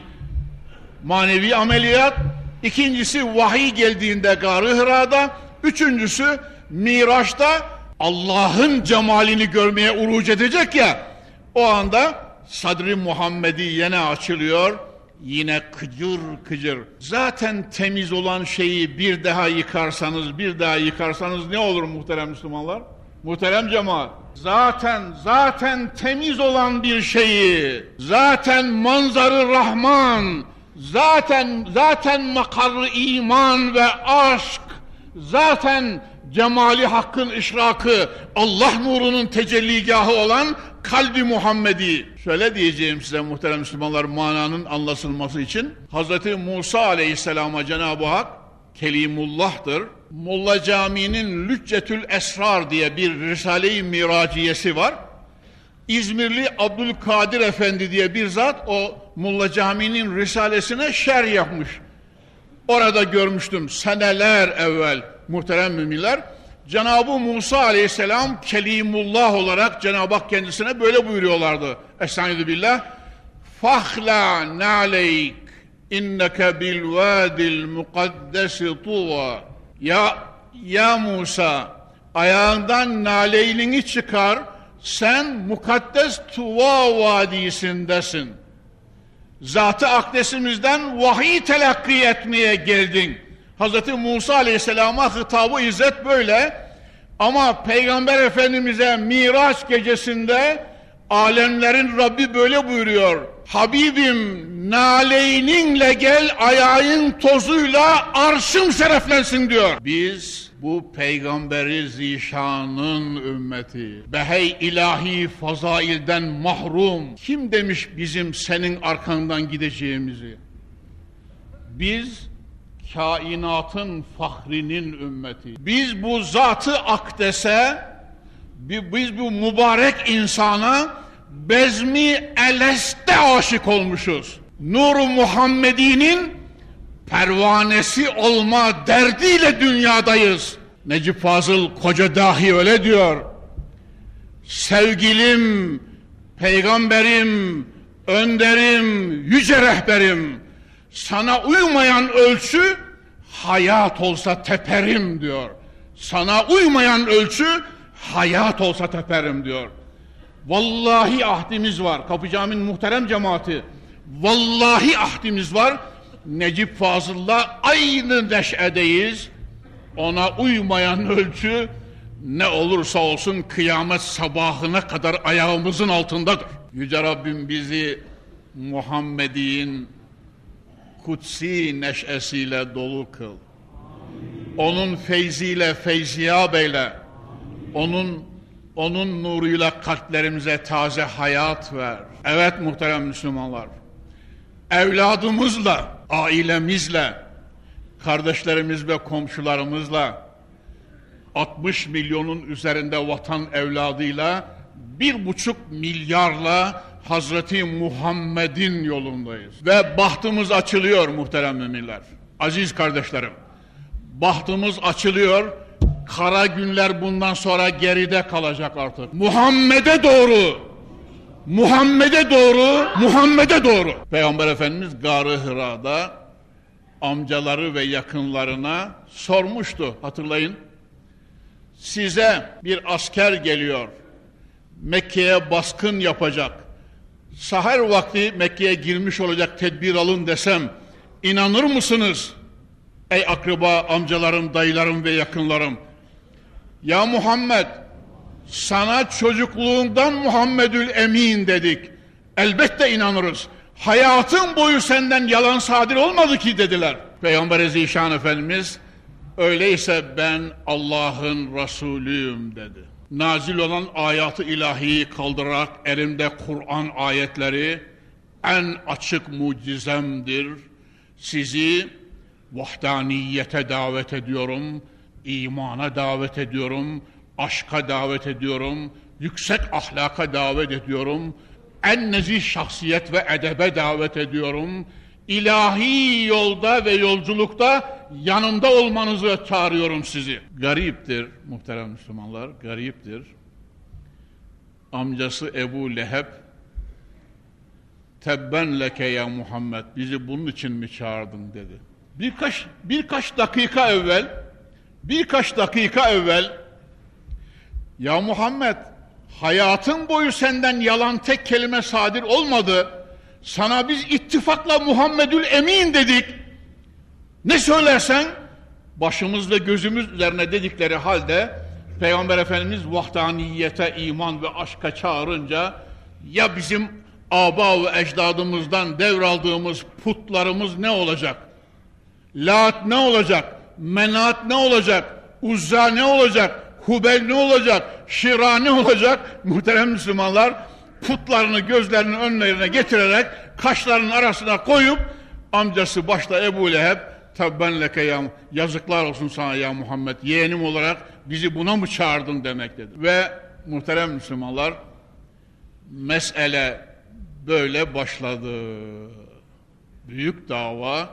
[SPEAKER 1] manevi ameliyat. İkincisi vahiy geldiğinde Garı Hıra'da. Üçüncüsü Miraç'ta Allah'ın cemalini görmeye uruc edecek ya. O anda Sadri Muhammedi yine açılıyor. Yine kıcır kıcır. Zaten temiz olan şeyi bir daha yıkarsanız, bir daha yıkarsanız ne olur muhterem Müslümanlar? Muhterem cemaat, zaten zaten temiz olan bir şeyi, zaten manzarı Rahman, zaten zaten makarı iman ve aşk, zaten cemali hakkın işrakı, Allah nurunun tecelligahı olan kalbi Muhammedi. Şöyle diyeceğim size muhterem Müslümanlar mananın anlaşılması için. Hz. Musa aleyhisselama Cenab-ı Hak Kelimullah'tır. Molla Camii'nin Lüccetül Esrar diye bir Risale-i Miraciyesi var. İzmirli Abdülkadir Efendi diye bir zat o Molla Camii'nin Risalesine şer yapmış. Orada görmüştüm seneler evvel muhterem müminler. Cenab-ı Musa aleyhisselam kelimullah olarak Cenab-ı Hak kendisine böyle buyuruyorlardı. Estaizu billah. Fahla naleyk inneke bil vadil mukaddesi tuva. Ya, ya Musa ayağından naleynini çıkar sen mukaddes Tuva vadisindesin. Zatı akdesimizden vahiy telakki etmeye geldin. Hz. Musa aleyhisselama hitabı izzet böyle. Ama Peygamber Efendimiz'e Miraç gecesinde alemlerin Rabbi böyle buyuruyor. Habibim naleyninle gel ayağın tozuyla arşım şereflensin diyor. Biz bu peygamberi zişanın ümmeti. Behey ilahi fazailden mahrum. Kim demiş bizim senin arkandan gideceğimizi? Biz kainatın fahrinin ümmeti. Biz bu zatı akdese, biz bu mübarek insana bezmi eleste aşık olmuşuz. Nur Muhammedi'nin pervanesi olma derdiyle dünyadayız. Necip Fazıl koca dahi öyle diyor. Sevgilim, peygamberim, önderim, yüce rehberim. Sana uymayan ölçü hayat olsa teperim diyor. Sana uymayan ölçü hayat olsa teperim diyor. Vallahi ahdimiz var. Kapı Camii'nin muhterem cemaati. Vallahi ahdimiz var. Necip Fazıl'la aynı neşedeyiz. Ona uymayan ölçü ne olursa olsun kıyamet sabahına kadar ayağımızın altındadır. Yüce Rabbim bizi Muhammed'in kutsi neşesiyle dolu kıl. Onun feyziyle feyziyab eyle. Onun onun nuruyla kalplerimize taze hayat ver. Evet muhterem Müslümanlar. Evladımızla, ailemizle, kardeşlerimiz ve komşularımızla 60 milyonun üzerinde vatan evladıyla bir buçuk milyarla Hazreti Muhammed'in yolundayız. Ve bahtımız açılıyor muhterem müminler. Aziz kardeşlerim, bahtımız açılıyor. Kara günler bundan sonra geride kalacak artık. Muhammed'e doğru, Muhammed'e doğru, Muhammed'e doğru. Peygamber Efendimiz Garı Hıra'da amcaları ve yakınlarına sormuştu hatırlayın. Size bir asker geliyor. Mekke'ye baskın yapacak. Sahar vakti Mekke'ye girmiş olacak tedbir alın desem inanır mısınız? Ey akraba, amcalarım, dayılarım ve yakınlarım. Ya Muhammed sana çocukluğundan Muhammedül Emin dedik. Elbette inanırız. Hayatın boyu senden yalan sadir olmadı ki dediler. Peygamber Zişan Efendimiz öyleyse ben Allah'ın Resulüyüm dedi. Nazil olan ayatı ilahiyi kaldırarak elimde Kur'an ayetleri en açık mucizemdir. Sizi vahdaniyete davet ediyorum, imana davet ediyorum, aşka davet ediyorum, yüksek ahlaka davet ediyorum, en nezih şahsiyet ve edebe davet ediyorum. İlahi yolda ve yolculukta yanımda olmanızı çağırıyorum sizi. Gariptir muhterem Müslümanlar, gariptir. Amcası Ebu Leheb, tebben leke ya Muhammed, bizi bunun için mi çağırdın dedi. Birkaç, birkaç dakika evvel, birkaç dakika evvel, ya Muhammed, hayatın boyu senden yalan tek kelime sadir olmadı. Sana biz ittifakla Muhammedül Emin dedik. Ne söylersen başımız ve gözümüz üzerine dedikleri halde Peygamber Efendimiz vahdaniyete, iman ve aşka çağırınca ya bizim aba ve ecdadımızdan devraldığımız putlarımız ne olacak? Lat ne olacak? Menat ne olacak? Uzza ne olacak? Hubel ne olacak? Şira ne olacak? Muhterem Müslümanlar putlarını gözlerinin önlerine getirerek kaşlarının arasına koyup amcası başta Ebu Leheb tabben leke ya yazıklar olsun sana ya Muhammed yeğenim olarak bizi buna mı çağırdın demek dedi. Ve muhterem Müslümanlar mesele böyle başladı. Büyük dava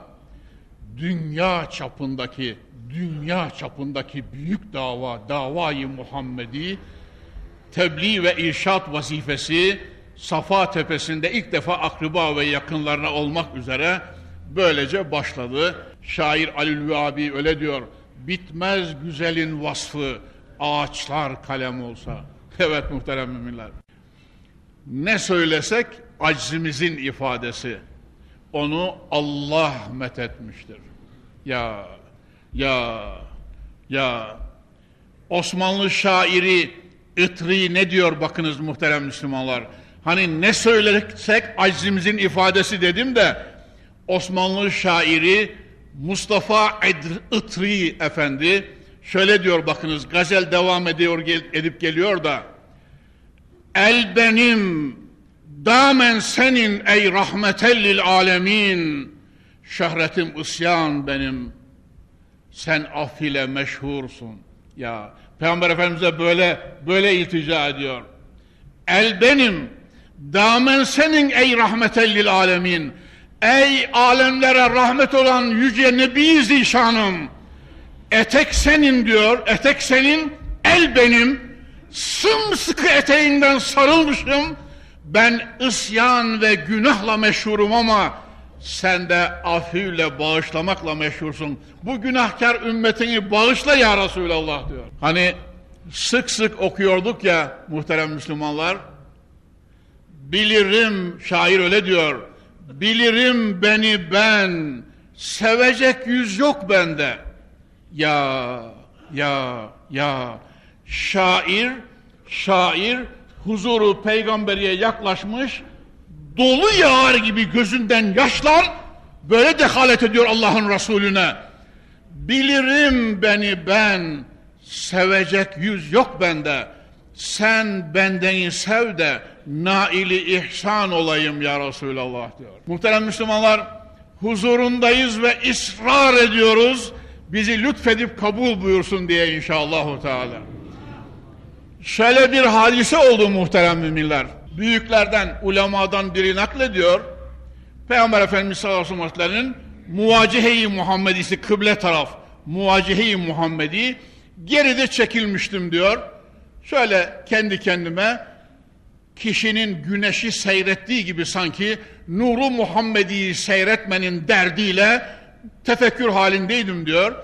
[SPEAKER 1] dünya çapındaki dünya çapındaki büyük dava, davayı Muhammedi tebliğ ve irşat vazifesi Safa tepesinde ilk defa akraba ve yakınlarına olmak üzere böylece başladı. Şair Ali abi öyle diyor. Bitmez güzelin vasfı ağaçlar kalem olsa. [LAUGHS] Evet muhterem müminler. Ne söylesek aczimizin ifadesi. Onu Allah methetmiştir. Ya, ya, ya. Osmanlı şairi Itri ne diyor bakınız muhterem Müslümanlar. Hani ne söylesek aczimizin ifadesi dedim de Osmanlı şairi Mustafa Itri Efendi şöyle diyor bakınız gazel devam ediyor edip geliyor da El benim damen senin ey rahmetellil alemin şöhretim isyan benim sen af ile meşhursun. Ya Peygamber Efendimiz'e böyle böyle iltica ediyor. El benim damen senin ey rahmetellil alemin ey alemlere rahmet olan yüce Nebi Zişanım etek senin diyor etek senin el benim sımsıkı eteğinden sarılmışım. Ben isyan ve günahla meşhurum ama sen de afiyle bağışlamakla meşhursun. Bu günahkar ümmetini bağışla ya Resulallah diyor. Hani sık sık okuyorduk ya muhterem Müslümanlar. Bilirim, şair öyle diyor. Bilirim beni ben, sevecek yüz yok bende. Ya, ya, ya şair, şair huzuru peygamberiye yaklaşmış, dolu yağar gibi gözünden yaşlar, böyle dehalet ediyor Allah'ın Resulüne. Bilirim beni ben, sevecek yüz yok bende. Sen bendeni sev de naili ihsan olayım ya Resulallah diyor. Muhterem Müslümanlar, huzurundayız ve ısrar ediyoruz. Bizi lütfedip kabul buyursun diye inşallah Teala. Şöyle bir hadise oldu muhterem müminler. Büyüklerden, ulemadan biri naklediyor. Peygamber Efendimiz sallallahu aleyhi ve sellem'in muvacihe-i Muhammedisi, kıble taraf, muvacihe-i Muhammedi geride çekilmiştim diyor. Şöyle kendi kendime kişinin güneşi seyrettiği gibi sanki nuru Muhammedi'yi seyretmenin derdiyle tefekkür halindeydim diyor.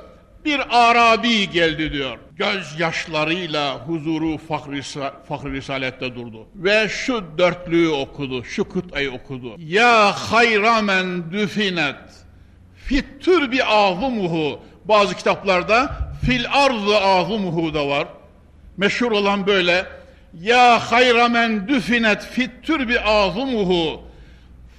[SPEAKER 1] Bir Arabi geldi diyor. Göz yaşlarıyla huzuru fahri, fahri risalette durdu. Ve şu dörtlüğü okudu, şu kıtayı okudu. Ya hayramen düfinet fit türbi azumuhu. Bazı kitaplarda fil arzı azumuhu da var. Meşhur olan böyle. Ya hayramen düfinet fit türbi azumuhu.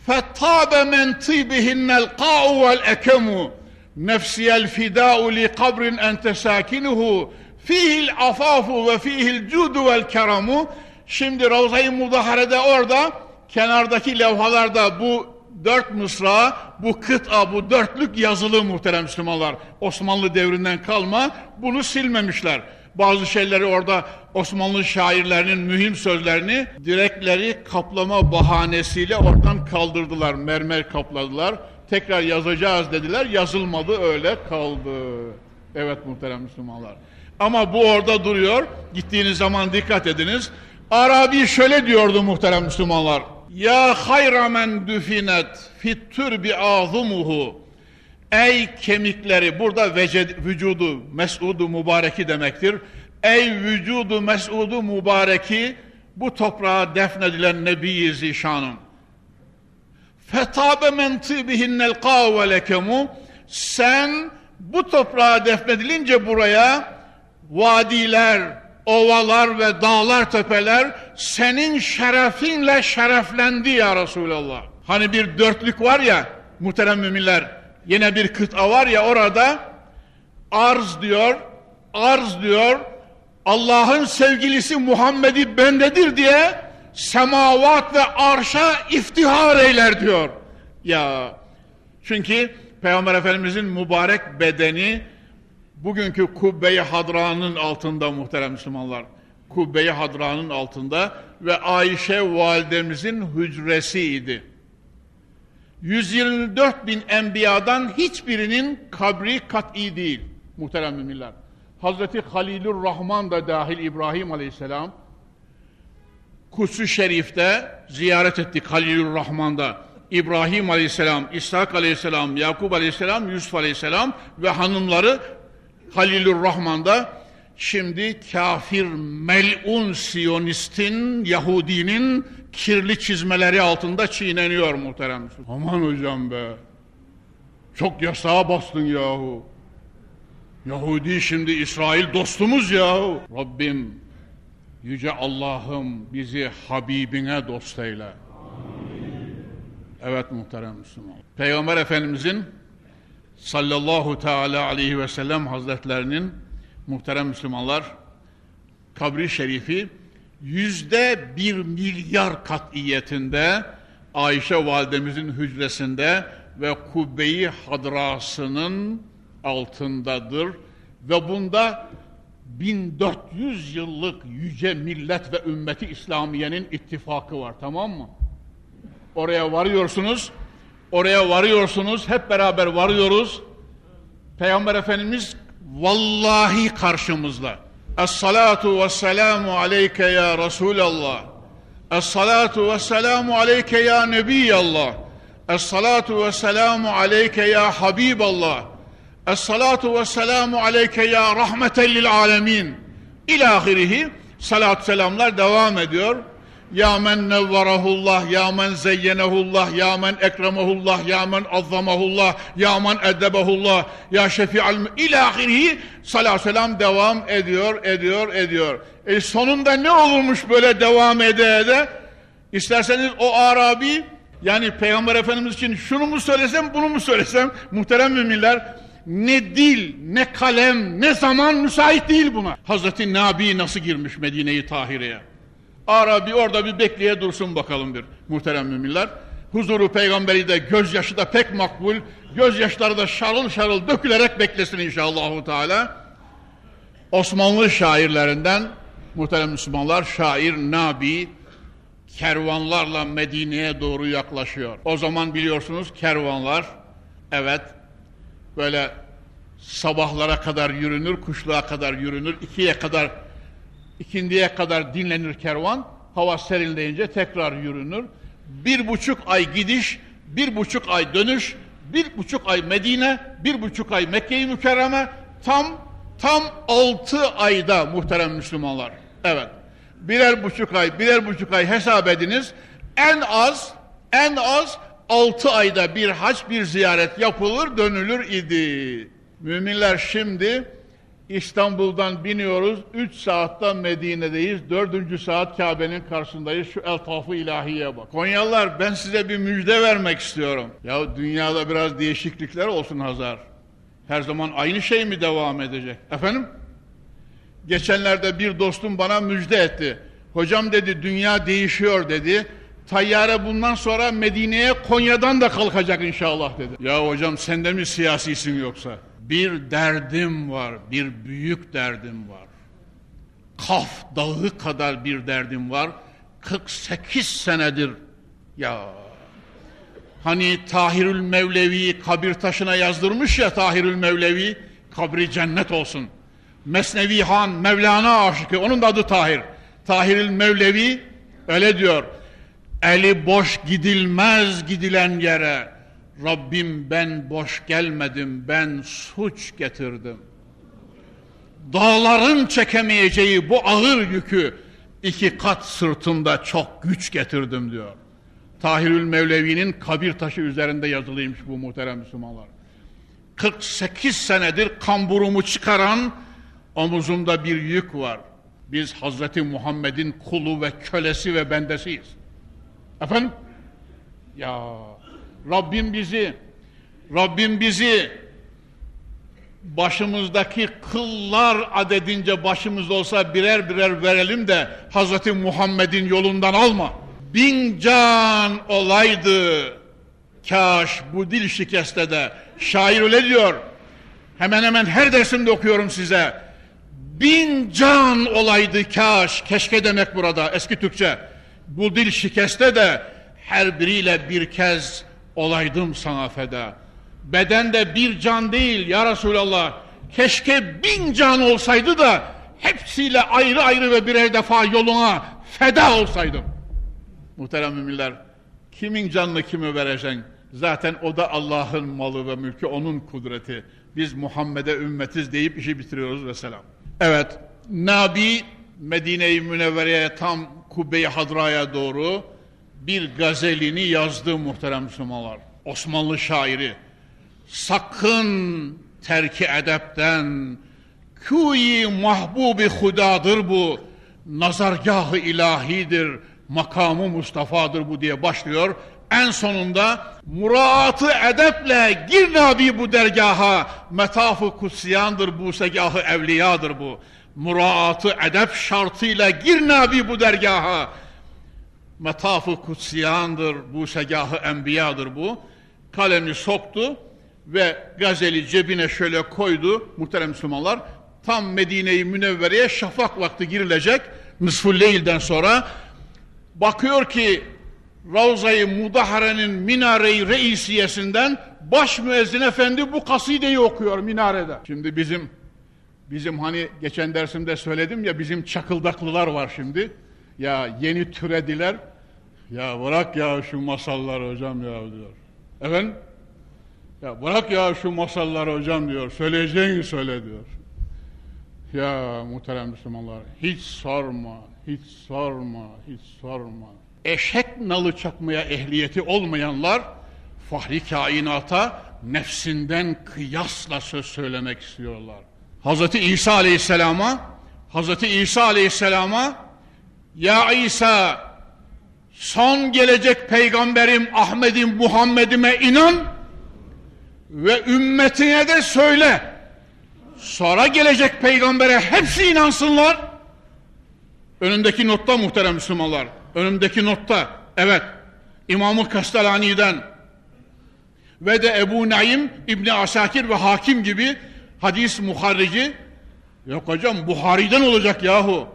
[SPEAKER 1] Fettabe men tibihinnel ka'u vel ekemu. Nefsiyel fidâ'u li kabrin ente sâkinuhu fihil afafu ve fihil cudu vel keramu şimdi Ravza-i Mudahare'de orada kenardaki levhalarda bu dört mısra, bu kıta, bu dörtlük yazılı muhterem Müslümanlar. Osmanlı devrinden kalma bunu silmemişler. Bazı şeyleri orada Osmanlı şairlerinin mühim sözlerini direkleri kaplama bahanesiyle oradan kaldırdılar, mermer kapladılar tekrar yazacağız dediler. Yazılmadı öyle kaldı. Evet muhterem Müslümanlar. Ama bu orada duruyor. Gittiğiniz zaman dikkat ediniz. Arabi şöyle diyordu muhterem Müslümanlar. Ya hayramen düfinet fit türbi azumuhu. Ey kemikleri burada veced, vücudu mesudu mübareki demektir. Ey vücudu mesudu mübareki bu toprağa defnedilen Nebi-i Zişanım fetabe men tibihinnel kâve lekemu sen bu toprağa defnedilince buraya vadiler, ovalar ve dağlar tepeler senin şerefinle şereflendi ya Resulallah. Hani bir dörtlük var ya muhterem müminler yine bir kıta var ya orada arz diyor, arz diyor Allah'ın sevgilisi Muhammed'i bendedir diye semavat ve arşa iftihar eyler diyor. Ya çünkü Peygamber Efendimizin mübarek bedeni bugünkü kubbe-i hadranın altında muhterem Müslümanlar. Kubbe-i hadranın altında ve Ayşe validemizin hücresiydi. 124 bin enbiyadan hiçbirinin kabri kat'i değil muhterem müminler. Hazreti Halilur Rahman da dahil İbrahim Aleyhisselam Kutsu Şerif'te ziyaret ettik Halilur Rahman'da. İbrahim Aleyhisselam, İshak Aleyhisselam, Yakup Aleyhisselam, Yusuf Aleyhisselam ve hanımları Halilur Rahman'da şimdi kafir melun siyonistin, Yahudinin kirli çizmeleri altında çiğneniyor muhterem Aman hocam be. Çok yasağa bastın yahu. Yahudi şimdi İsrail dostumuz yahu. Rabbim yüce Allah'ım bizi Habibine dost eyle. Evet muhterem Müslüman. Peygamber Efendimizin sallallahu teala aleyhi ve sellem hazretlerinin muhterem Müslümanlar kabri şerifi yüzde bir milyar katiyetinde Ayşe validemizin hücresinde ve kubbeyi hadrasının altındadır ve bunda 1400 yıllık yüce millet ve ümmeti İslamiye'nin ittifakı var tamam mı? Oraya varıyorsunuz, oraya varıyorsunuz, hep beraber varıyoruz. Peygamber Efendimiz vallahi karşımızda. Es-salatu ve selamu aleyke ya Resulallah. Es-salatu ve selamu aleyke ya Nebiyallah. Es-salatu ve selamu aleyke ya Habiballah. Es-salatu ve selamu aleyke ya rahmeten lil alemin. İlahirihi salat selamlar devam ediyor. Ya men nevverahullah, ya men zeyyenehullah, ya men ekremehullah, ya men azzamahullah, ya men eddebehullah, ya şefi'al ilahirihi salat selam devam ediyor, ediyor, ediyor. E sonunda ne olurmuş böyle devam ede ede? İsterseniz o Arabi yani Peygamber Efendimiz için şunu mu söylesem bunu mu söylesem muhterem müminler ne dil, ne kalem, ne zaman müsait değil buna. Hazreti Nabi nasıl girmiş Medine-i Tahire'ye? Arabi orada bir bekleye dursun bakalım bir muhterem müminler. Huzuru peygamberi de gözyaşı da pek makbul. Gözyaşları da şarıl şarıl dökülerek beklesin inşallah. Teala. Osmanlı şairlerinden muhterem Müslümanlar şair Nabi kervanlarla Medine'ye doğru yaklaşıyor. O zaman biliyorsunuz kervanlar evet böyle sabahlara kadar yürünür, kuşluğa kadar yürünür, ikiye kadar ikindiye kadar dinlenir kervan. Hava serinleyince tekrar yürünür. Bir buçuk ay gidiş, bir buçuk ay dönüş, bir buçuk ay Medine, bir buçuk ay Mekke-i Mükerreme, tam tam altı ayda muhterem Müslümanlar. Evet. Birer buçuk ay, birer buçuk ay hesap ediniz. En az, en az altı ayda bir hac, bir ziyaret yapılır, dönülür idi. Müminler şimdi İstanbul'dan biniyoruz, üç saatte Medine'deyiz, dördüncü saat Kabe'nin karşısındayız, şu eltafı ilahiye bak. Konyalılar ben size bir müjde vermek istiyorum. Ya dünyada biraz değişiklikler olsun Hazar. Her zaman aynı şey mi devam edecek? Efendim? Geçenlerde bir dostum bana müjde etti. Hocam dedi dünya değişiyor dedi. Tayyare bundan sonra Medine'ye Konya'dan da kalkacak inşallah dedi. Ya hocam sende mi siyasisin yoksa? Bir derdim var, bir büyük derdim var. Kaf dağı kadar bir derdim var. 48 senedir ya hani Tahirül Mevlevi kabir taşına yazdırmış ya Tahirül Mevlevi kabri cennet olsun. Mesnevi Han Mevlana aşıkı onun da adı Tahir. Tahirül Mevlevi öyle diyor. Eli boş gidilmez gidilen yere. Rabbim ben boş gelmedim, ben suç getirdim. Dağların çekemeyeceği bu ağır yükü iki kat sırtımda çok güç getirdim diyor. Tahirül Mevlevi'nin kabir taşı üzerinde yazılıymış bu muhterem Müslümanlar. 48 senedir kamburumu çıkaran omuzumda bir yük var. Biz Hazreti Muhammed'in kulu ve kölesi ve bendesiyiz. Efendim? Ya Rabbim bizi Rabbim bizi başımızdaki kıllar adedince başımızda olsa birer birer verelim de Hazreti Muhammed'in yolundan alma. Bin can olaydı kaş bu dil şikeste de şair öyle diyor. Hemen hemen her dersimde okuyorum size. Bin can olaydı kaş, keşke demek burada eski Türkçe. Bu dil şikeste de her biriyle bir kez olaydım sana feda. Beden de bir can değil ya Resulallah. Keşke bin can olsaydı da hepsiyle ayrı ayrı ve birer defa yoluna feda olsaydım. Muhterem müminler, kimin canını kime vereceksin? Zaten o da Allah'ın malı ve mülkü, onun kudreti. Biz Muhammed'e ümmetiz deyip işi bitiriyoruz ve selam. Evet, Nabi Medine-i Münevvere'ye tam Kubbe-i Hadra'ya doğru bir gazelini yazdı muhterem Müslümanlar. Osmanlı şairi. Sakın terki edepten, kuyi mahbubi hudadır bu, nazargahı ilahidir, makamı Mustafa'dır bu diye başlıyor. En sonunda muraatı edeple gir Nabi bu dergaha, metafı kutsiyandır bu, segahı evliyadır bu. Muraatı edep şartıyla gir Nabi bu dergaha, metafı kutsiyandır bu, segahı enbiyadır bu. Kalemi soktu ve gazeli cebine şöyle koydu muhterem Müslümanlar. Tam Medine-i Münevvere'ye şafak vakti girilecek. Nısful Leyl'den sonra bakıyor ki Ravza-i Mudahare'nin minare-i reisiyesinden baş müezzin efendi bu kasideyi okuyor minarede. Şimdi bizim bizim hani geçen dersimde söyledim ya bizim çakıldaklılar var şimdi. Ya yeni türediler. Ya bırak ya şu masallar hocam ya diyor. Efendim? Ya bırak ya şu masallar hocam diyor. Söyleyeceğini söyle diyor. Ya muhterem Müslümanlar hiç sorma, hiç sorma, hiç sorma. Eşek nalı çakmaya ehliyeti olmayanlar fahri kainata nefsinden kıyasla söz söylemek istiyorlar. Hazreti İsa Aleyhisselam'a Hazreti İsa Aleyhisselam'a Ya İsa son gelecek peygamberim Ahmet'im Muhammed'ime inan ve ümmetine de söyle. Sonra gelecek peygambere hepsi inansınlar. Önündeki notta muhterem Müslümanlar. Önümdeki notta. Evet. İmam-ı Kastalani'den ve de Ebu Naim İbni Asakir ve Hakim gibi hadis muharrici yok hocam Buhari'den olacak yahu.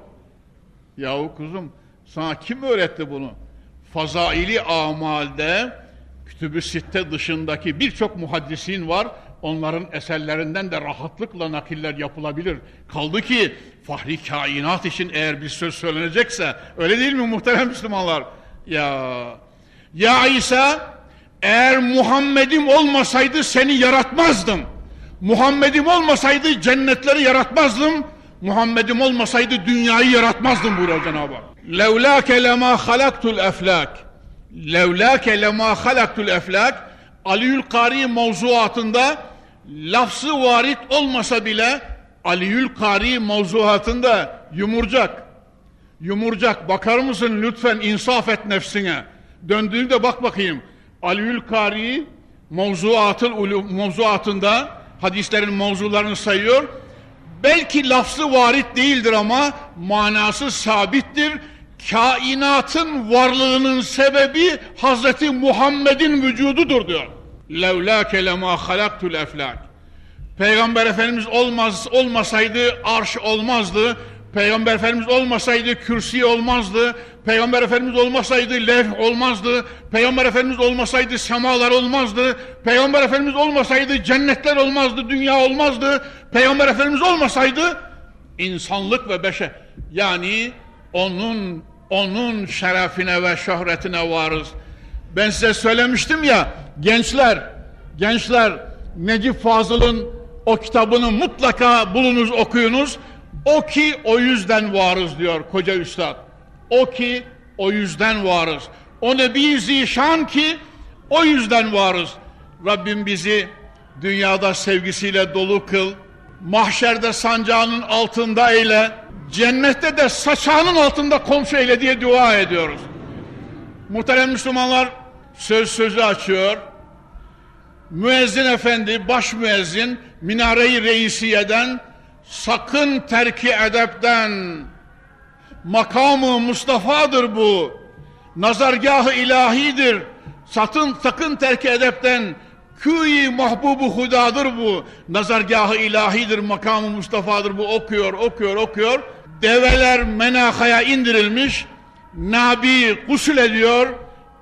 [SPEAKER 1] Yahu kuzum sana kim öğretti bunu? Fazaili amalde Kütüb-ü Sitte dışındaki birçok muhaddisin var. Onların eserlerinden de rahatlıkla nakiller yapılabilir. Kaldı ki fahri kainat için eğer bir söz söylenecekse öyle değil mi muhterem Müslümanlar? Ya ya İsa eğer Muhammed'im olmasaydı seni yaratmazdım. Muhammed'im olmasaydı cennetleri yaratmazdım. Muhammed'im olmasaydı dünyayı yaratmazdım buyuruyor Cenab-ı Hak. Levlâke lemâ halaktul eflâk. Levlâke lemâ halaktul eflâk. Aliül Kari mevzuatında lafzı varit olmasa bile Aliül Kari mevzuatında yumurcak. Yumurcak. Bakar mısın lütfen insaf et nefsine. Döndüğünde bak bakayım. Aliül Kari mevzuatın mevzuatında hadislerin mevzularını sayıyor. Belki lafzı varit değildir ama manası sabittir. Kainatın varlığının sebebi Hazreti Muhammed'in vücududur diyor. Levlâke lemâ halaktul eflâk. Peygamber Efendimiz olmaz, olmasaydı arş olmazdı. Peygamber Efendimiz olmasaydı kürsi olmazdı. Peygamber Efendimiz olmasaydı levh olmazdı. Peygamber Efendimiz olmasaydı semalar olmazdı. Peygamber Efendimiz olmasaydı cennetler olmazdı, dünya olmazdı. Peygamber Efendimiz olmasaydı insanlık ve beşer yani onun onun şerefine ve şöhretine varız. Ben size söylemiştim ya gençler gençler Necip Fazıl'ın o kitabını mutlaka bulunuz okuyunuz. O ki o yüzden varız diyor koca üstad. O ki o yüzden varız. O Nebi Zişan ki o yüzden varız. Rabbim bizi dünyada sevgisiyle dolu kıl. Mahşerde sancağının altında eyle. Cennette de saçağının altında komşu eyle diye dua ediyoruz. Muhterem Müslümanlar söz sözü açıyor. Müezzin efendi, baş müezzin minare-i reisiyeden sakın terki edepten makamı Mustafa'dır bu. Nazargahı ilahidir. Satın sakın terki edepten Küyi mahbubu hudadır bu. Nazargahı ilahidir, makamı Mustafa'dır bu. Okuyor, okuyor, okuyor. Develer menahaya indirilmiş. Nabi gusül ediyor.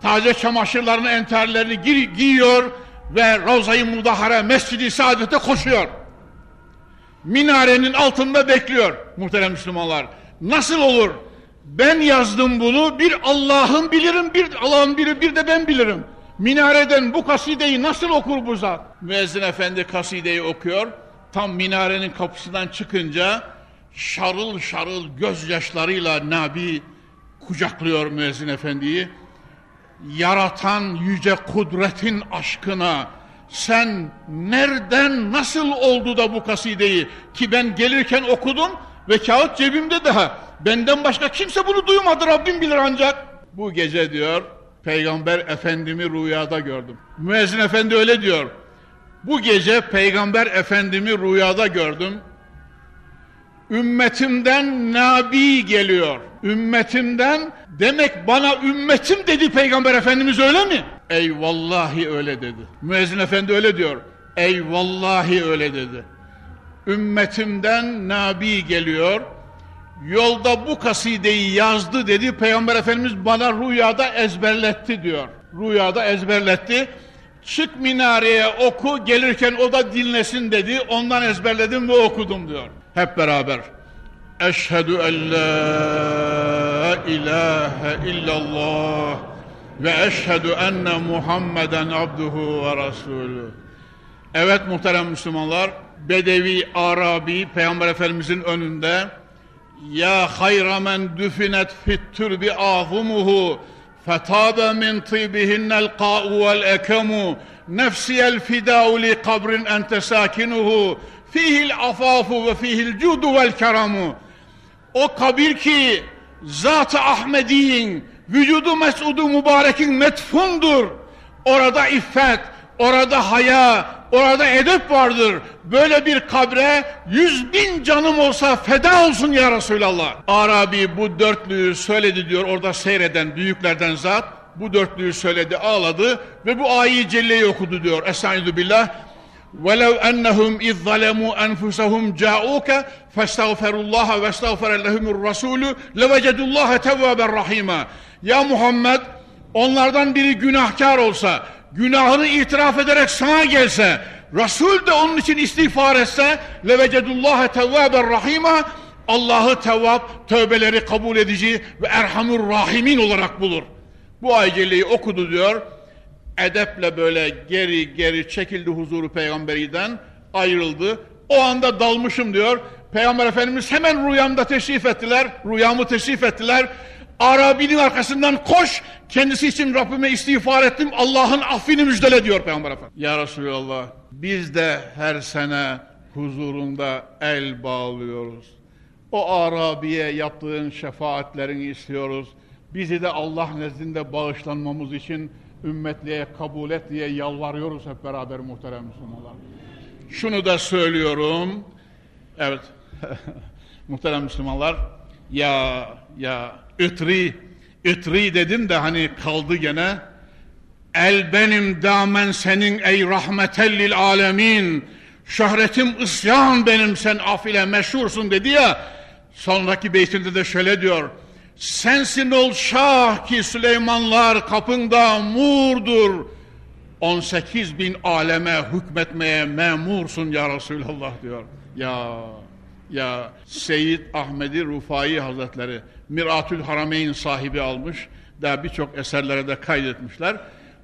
[SPEAKER 1] taze çamaşırlarını, enterlerini gi giyiyor ve Ravza-i Mudahara Mescid-i Saadet'e koşuyor. Minarenin altında bekliyor muhterem Müslümanlar. Nasıl olur? Ben yazdım bunu, bir Allah'ın bilirim, bir Allah'ın biri, bir de ben bilirim. Minareden bu kasideyi nasıl okur bu zat? Müezzin efendi kasideyi okuyor. Tam minarenin kapısından çıkınca şarıl şarıl gözyaşlarıyla Nabi kucaklıyor müezzin efendiyi. Yaratan yüce kudretin aşkına sen nereden nasıl oldu da bu kasideyi ki ben gelirken okudum ve kağıt cebimde daha benden başka kimse bunu duymadı Rabbim bilir ancak bu gece diyor Peygamber Efendimi rüyada gördüm. Müezzin Efendi öyle diyor. Bu gece Peygamber Efendimi rüyada gördüm. Ümmetimden Nabi geliyor. Ümmetimden demek bana ümmetim dedi Peygamber Efendimiz öyle mi? Ey vallahi öyle dedi. Müezzin Efendi öyle diyor. Ey vallahi öyle dedi. Ümmetimden Nabi geliyor. Yolda bu kasideyi yazdı dedi. Peygamber Efendimiz bana rüyada ezberletti diyor. Rüyada ezberletti. Çık minareye oku gelirken o da dinlesin dedi. Ondan ezberledim ve okudum diyor. Hep beraber. Eşhedü en la ilahe illallah ve eşhedü enne Muhammeden abduhu ve rasulü. Evet muhterem Müslümanlar, Bedevi, Arabi, Peygamber Efendimizin önünde ya hayra men düfinet fit türbi azumuhu fetabe min tibihinnel ka'u vel ekemu nefsiyel fidâu li kabrin ente sakinuhu fihil afafu ve fihil cudu vel keramu o kabir ki zat-ı Ahmedi'nin vücudu mes'udu mübarekin metfundur. Orada iffet, orada haya, orada edep vardır. Böyle bir kabre yüz bin canım olsa feda olsun ya Resulallah. Arabi bu dörtlüyü söyledi diyor orada seyreden büyüklerden zat. Bu dörtlüyü söyledi ağladı ve bu ayi celleyi okudu diyor. Estaizu billah. وَلَوْ أَنَّهُمْ اِذْ ظَلَمُوا أَنْفُسَهُمْ جَاءُوكَ فَاسْتَغْفَرُوا اللّٰهَ وَاسْتَغْفَرَ لَهُمُ الرَّسُولُ لَوَجَدُوا اللّٰهَ تَوَّابًا رَحِيمًا Ya Muhammed onlardan biri günahkar olsa, günahını itiraf ederek sana gelse, Resul de onun için istiğfar etse, levecedullahe tevvâben rahîmâ, Allah'ı tevvap, tövbeleri kabul edici ve erhamur rahimin olarak bulur. Bu ayceliği okudu diyor. Edeple böyle geri geri çekildi huzuru peygamberiden, ayrıldı. O anda dalmışım diyor. Peygamber Efendimiz hemen rüyamda teşrif ettiler, rüyamı teşrif ettiler. Arabinin arkasından koş. Kendisi için Rabbime istiğfar ettim. Allah'ın affini müjdele diyor Peygamber Efendimiz. Ya Resulallah biz de her sene huzurunda el bağlıyoruz. O Arabiye yaptığın şefaatlerini istiyoruz. Bizi de Allah nezdinde bağışlanmamız için ümmetliğe kabul et diye yalvarıyoruz hep beraber muhterem Müslümanlar. Şunu da söylüyorum. Evet. [LAUGHS] muhterem Müslümanlar. Ya ya ütri ütri dedim de hani kaldı gene. El benim damen senin ey rahmetellil alemin. Şöhretim isyan benim sen af ile meşhursun dedi ya. Sonraki beytinde de şöyle diyor. Sensin ol şah ki Süleymanlar kapında murdur. 18 bin aleme hükmetmeye memursun ya Resulallah diyor. Ya ya Seyyid Ahmedi Rufai Hazretleri Miratül Harameyn sahibi almış. Daha birçok eserlere de kaydetmişler.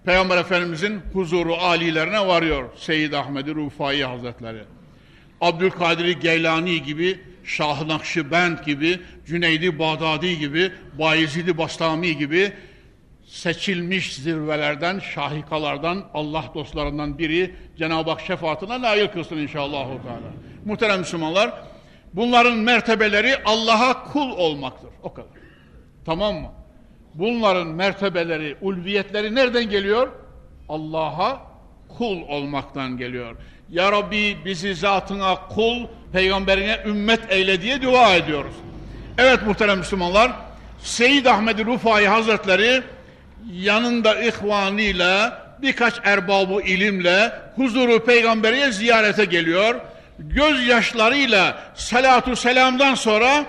[SPEAKER 1] Peygamber Efendimizin huzuru alilerine varıyor Seyyid Ahmedi Rufai Hazretleri. Abdülkadir Geylani gibi Şah-ı Nakşibend gibi, Cüneydi Bağdadi gibi, Bayezid-i Bastami gibi seçilmiş zirvelerden, şahikalardan, Allah dostlarından biri Cenab-ı Hak şefaatine nail kılsın inşallah. Muhterem Müslümanlar, bunların mertebeleri Allah'a kul olmaktır. O kadar. Tamam mı? Bunların mertebeleri, ulviyetleri nereden geliyor? Allah'a kul olmaktan geliyor. Ya Rabbi bizi zatına kul, peygamberine ümmet eyle diye dua ediyoruz. Evet muhterem Müslümanlar, Seyyid Ahmed Rufai Hazretleri yanında ihvanıyla birkaç erbabı ilimle huzuru peygamberiye ziyarete geliyor. Gözyaşlarıyla salatu selamdan sonra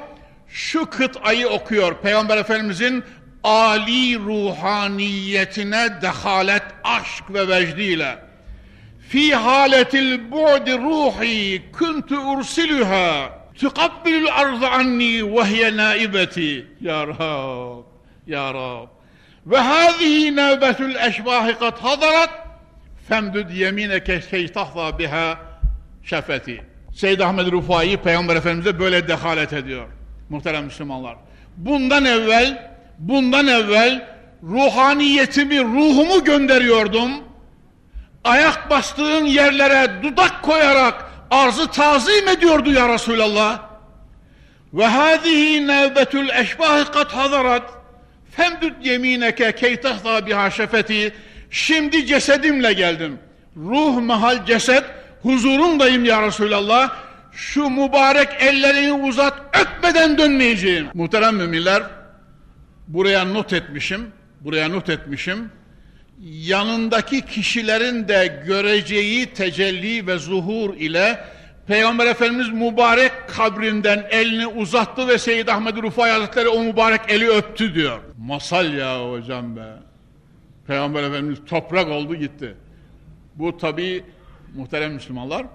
[SPEAKER 1] şu kıt ayı okuyor. Peygamber Efendimizin Ali ruhaniyetine dehalet, aşk ve vecdiyle. Fi haletil bu'di ruhi kuntu ursiluha tukabbilul ardı anni ve hiye naibeti ya Rab ya Rab. Ve hâzihi nâbetul eşbâhi kad hadarat. Femdud yemineke şeytahza biha şefeti. Seyyid Ahmed Rufai Peygamber Efendimiz'e böyle dehalet ediyor. Muhterem Müslümanlar. Bundan evvel bundan evvel ruhaniyetimi ruhumu gönderiyordum. Ayak bastığın yerlere dudak koyarak arzı tazim ediyordu ya Resulallah. Ve hâzihi nevbetül eşbâhi kat hadarat femdüd yemineke key tahza biha şefeti. Şimdi cesedimle geldim. Ruh mahal ceset huzurundayım ya Resulallah. Şu mübarek ellerini uzat öpmeden dönmeyeceğim. Muhterem müminler buraya not etmişim. Buraya not etmişim yanındaki kişilerin de göreceği tecelli ve zuhur ile Peygamber Efendimiz mübarek kabrinden elini uzattı ve Seyyid Ahmet Rufay Hazretleri o mübarek eli öptü diyor. Masal ya hocam be. Peygamber Efendimiz toprak oldu gitti. Bu tabi muhterem Müslümanlar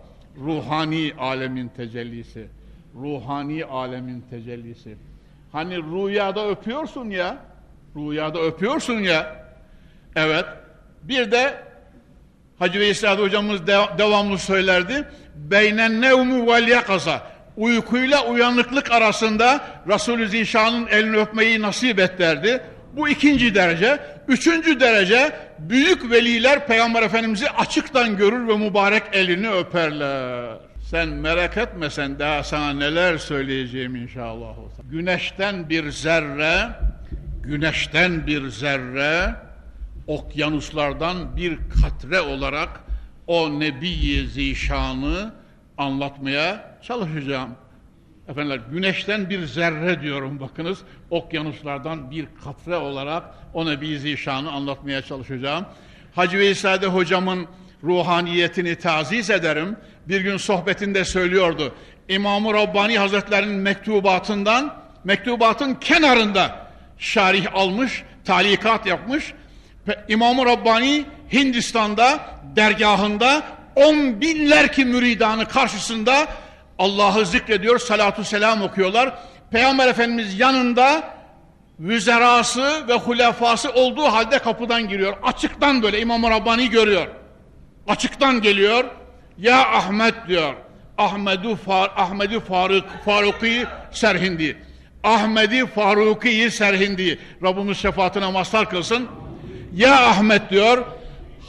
[SPEAKER 1] ruhani alemin tecellisi. Ruhani alemin tecellisi. Hani rüyada öpüyorsun ya, rüyada öpüyorsun ya, Evet. Bir de Hacı Veysel hocamız de, devamlı söylerdi. Beynen nevmü vel yakaza. Uykuyla uyanıklık arasında Resulü Zişan'ın elini öpmeyi nasip et derdi. Bu ikinci derece. Üçüncü derece büyük veliler Peygamber Efendimiz'i açıktan görür ve mübarek elini öperler. Sen merak etmesen daha sana neler söyleyeceğim inşallah. Güneşten bir zerre, güneşten bir zerre, okyanuslardan bir katre olarak o Nebi-i Zişan'ı anlatmaya çalışacağım. Efendiler güneşten bir zerre diyorum bakınız. Okyanuslardan bir katre olarak o Nebi-i Zişan'ı anlatmaya çalışacağım. Hacı Veysade hocamın ruhaniyetini taziz ederim. Bir gün sohbetinde söylüyordu. İmam-ı Rabbani Hazretlerinin mektubatından, mektubatın kenarında şarih almış, talikat yapmış İmam-ı Rabbani Hindistan'da dergahında on binler ki müridanı karşısında Allah'ı zikrediyor, salatu selam okuyorlar. Peygamber Efendimiz yanında vüzerası ve hulefası olduğu halde kapıdan giriyor. Açıktan böyle İmam-ı Rabbani görüyor. Açıktan geliyor. Ya Ahmet diyor. Ahmedu Far Ahmedi Faruk Faruki Serhindi. Ahmedi Faruki Serhindi. Rabbimiz şefaatine mazhar kılsın. Ya Ahmet diyor,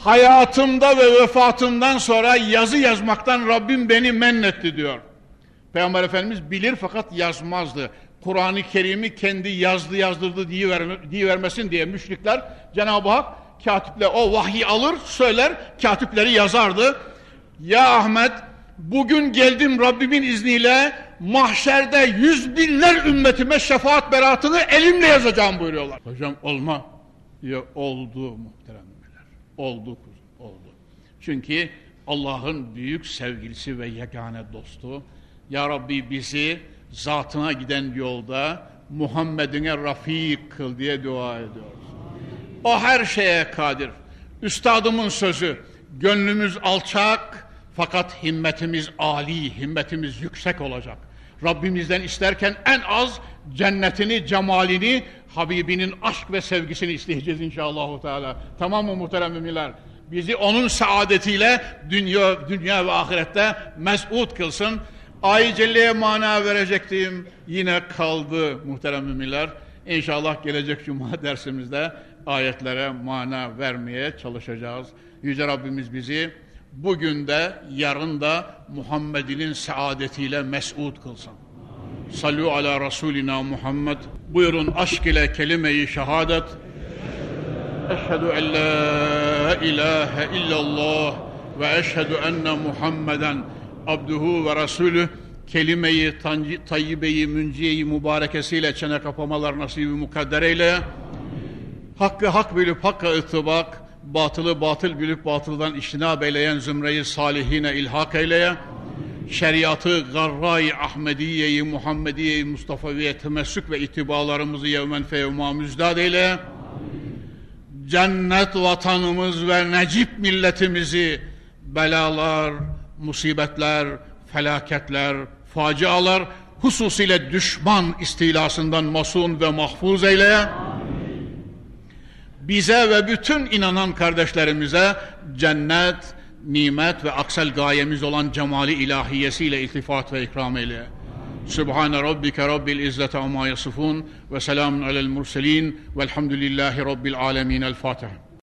[SPEAKER 1] hayatımda ve vefatımdan sonra yazı yazmaktan Rabbim beni mennetti diyor. Peygamber Efendimiz bilir fakat yazmazdı. Kur'an-ı Kerim'i kendi yazdı yazdırdı diye, verme, diye vermesin diye müşrikler Cenab-ı Hak katiple o vahyi alır söyler katipleri yazardı. Ya Ahmet bugün geldim Rabbimin izniyle mahşerde yüz binler ümmetime şefaat beratını elimle yazacağım buyuruyorlar. Hocam olma ya oldu muhteremler. Oldu kuzum, oldu. Çünkü Allah'ın büyük sevgilisi ve yegane dostu. Ya Rabbi bizi zatına giden yolda Muhammed'ine rafik kıl diye dua ediyoruz. O her şeye kadir. Üstadımın sözü, gönlümüz alçak fakat himmetimiz âli, himmetimiz yüksek olacak. Rabbimizden isterken en az cennetini, cemalini, Habibinin aşk ve sevgisini isteyeceğiz inşallah. Teala. Tamam mı muhterem müminler? Bizi onun saadetiyle dünya, dünya ve ahirette mesut kılsın. Ay Celle'ye mana verecektim. Yine kaldı muhterem müminler. İnşallah gelecek cuma [LAUGHS] dersimizde ayetlere mana vermeye çalışacağız. Yüce Rabbimiz bizi bugün de yarın da Muhammed'in saadetiyle mesut kılsın. Sallu ala Resulina Muhammed. Buyurun aşk ile kelime-i şehadet. Eşhedü en la ilahe illallah ve eşhedü enne Muhammeden abduhu ve resulü kelime-i tayyibe-i münciye-i mübarekesiyle çene kapamalar nasibi mukadder eyle. Hakkı hak bilip hakka ıttıbak, batılı batıl bilip batıldan iştinab eyleyen zümreyi salihine ilhak eyleye. şeriatı garray Ahmediye-i Muhammediye-i temessük ve itibalarımızı yevmen feyevma müzdad eyle. Cennet vatanımız ve necip milletimizi belalar, musibetler, felaketler, facialar hususiyle düşman istilasından masun ve mahfuz eyle. Bize ve bütün inanan kardeşlerimize cennet, nimet ve aksel gayemiz olan cemali ilahiyesiyle iltifat ve ikram eyle. Sübhane Rabbike Rabbil İzzete Amma Yasifun ve selamun alel murselin velhamdülillahi Rabbil Alemin. El Fatiha.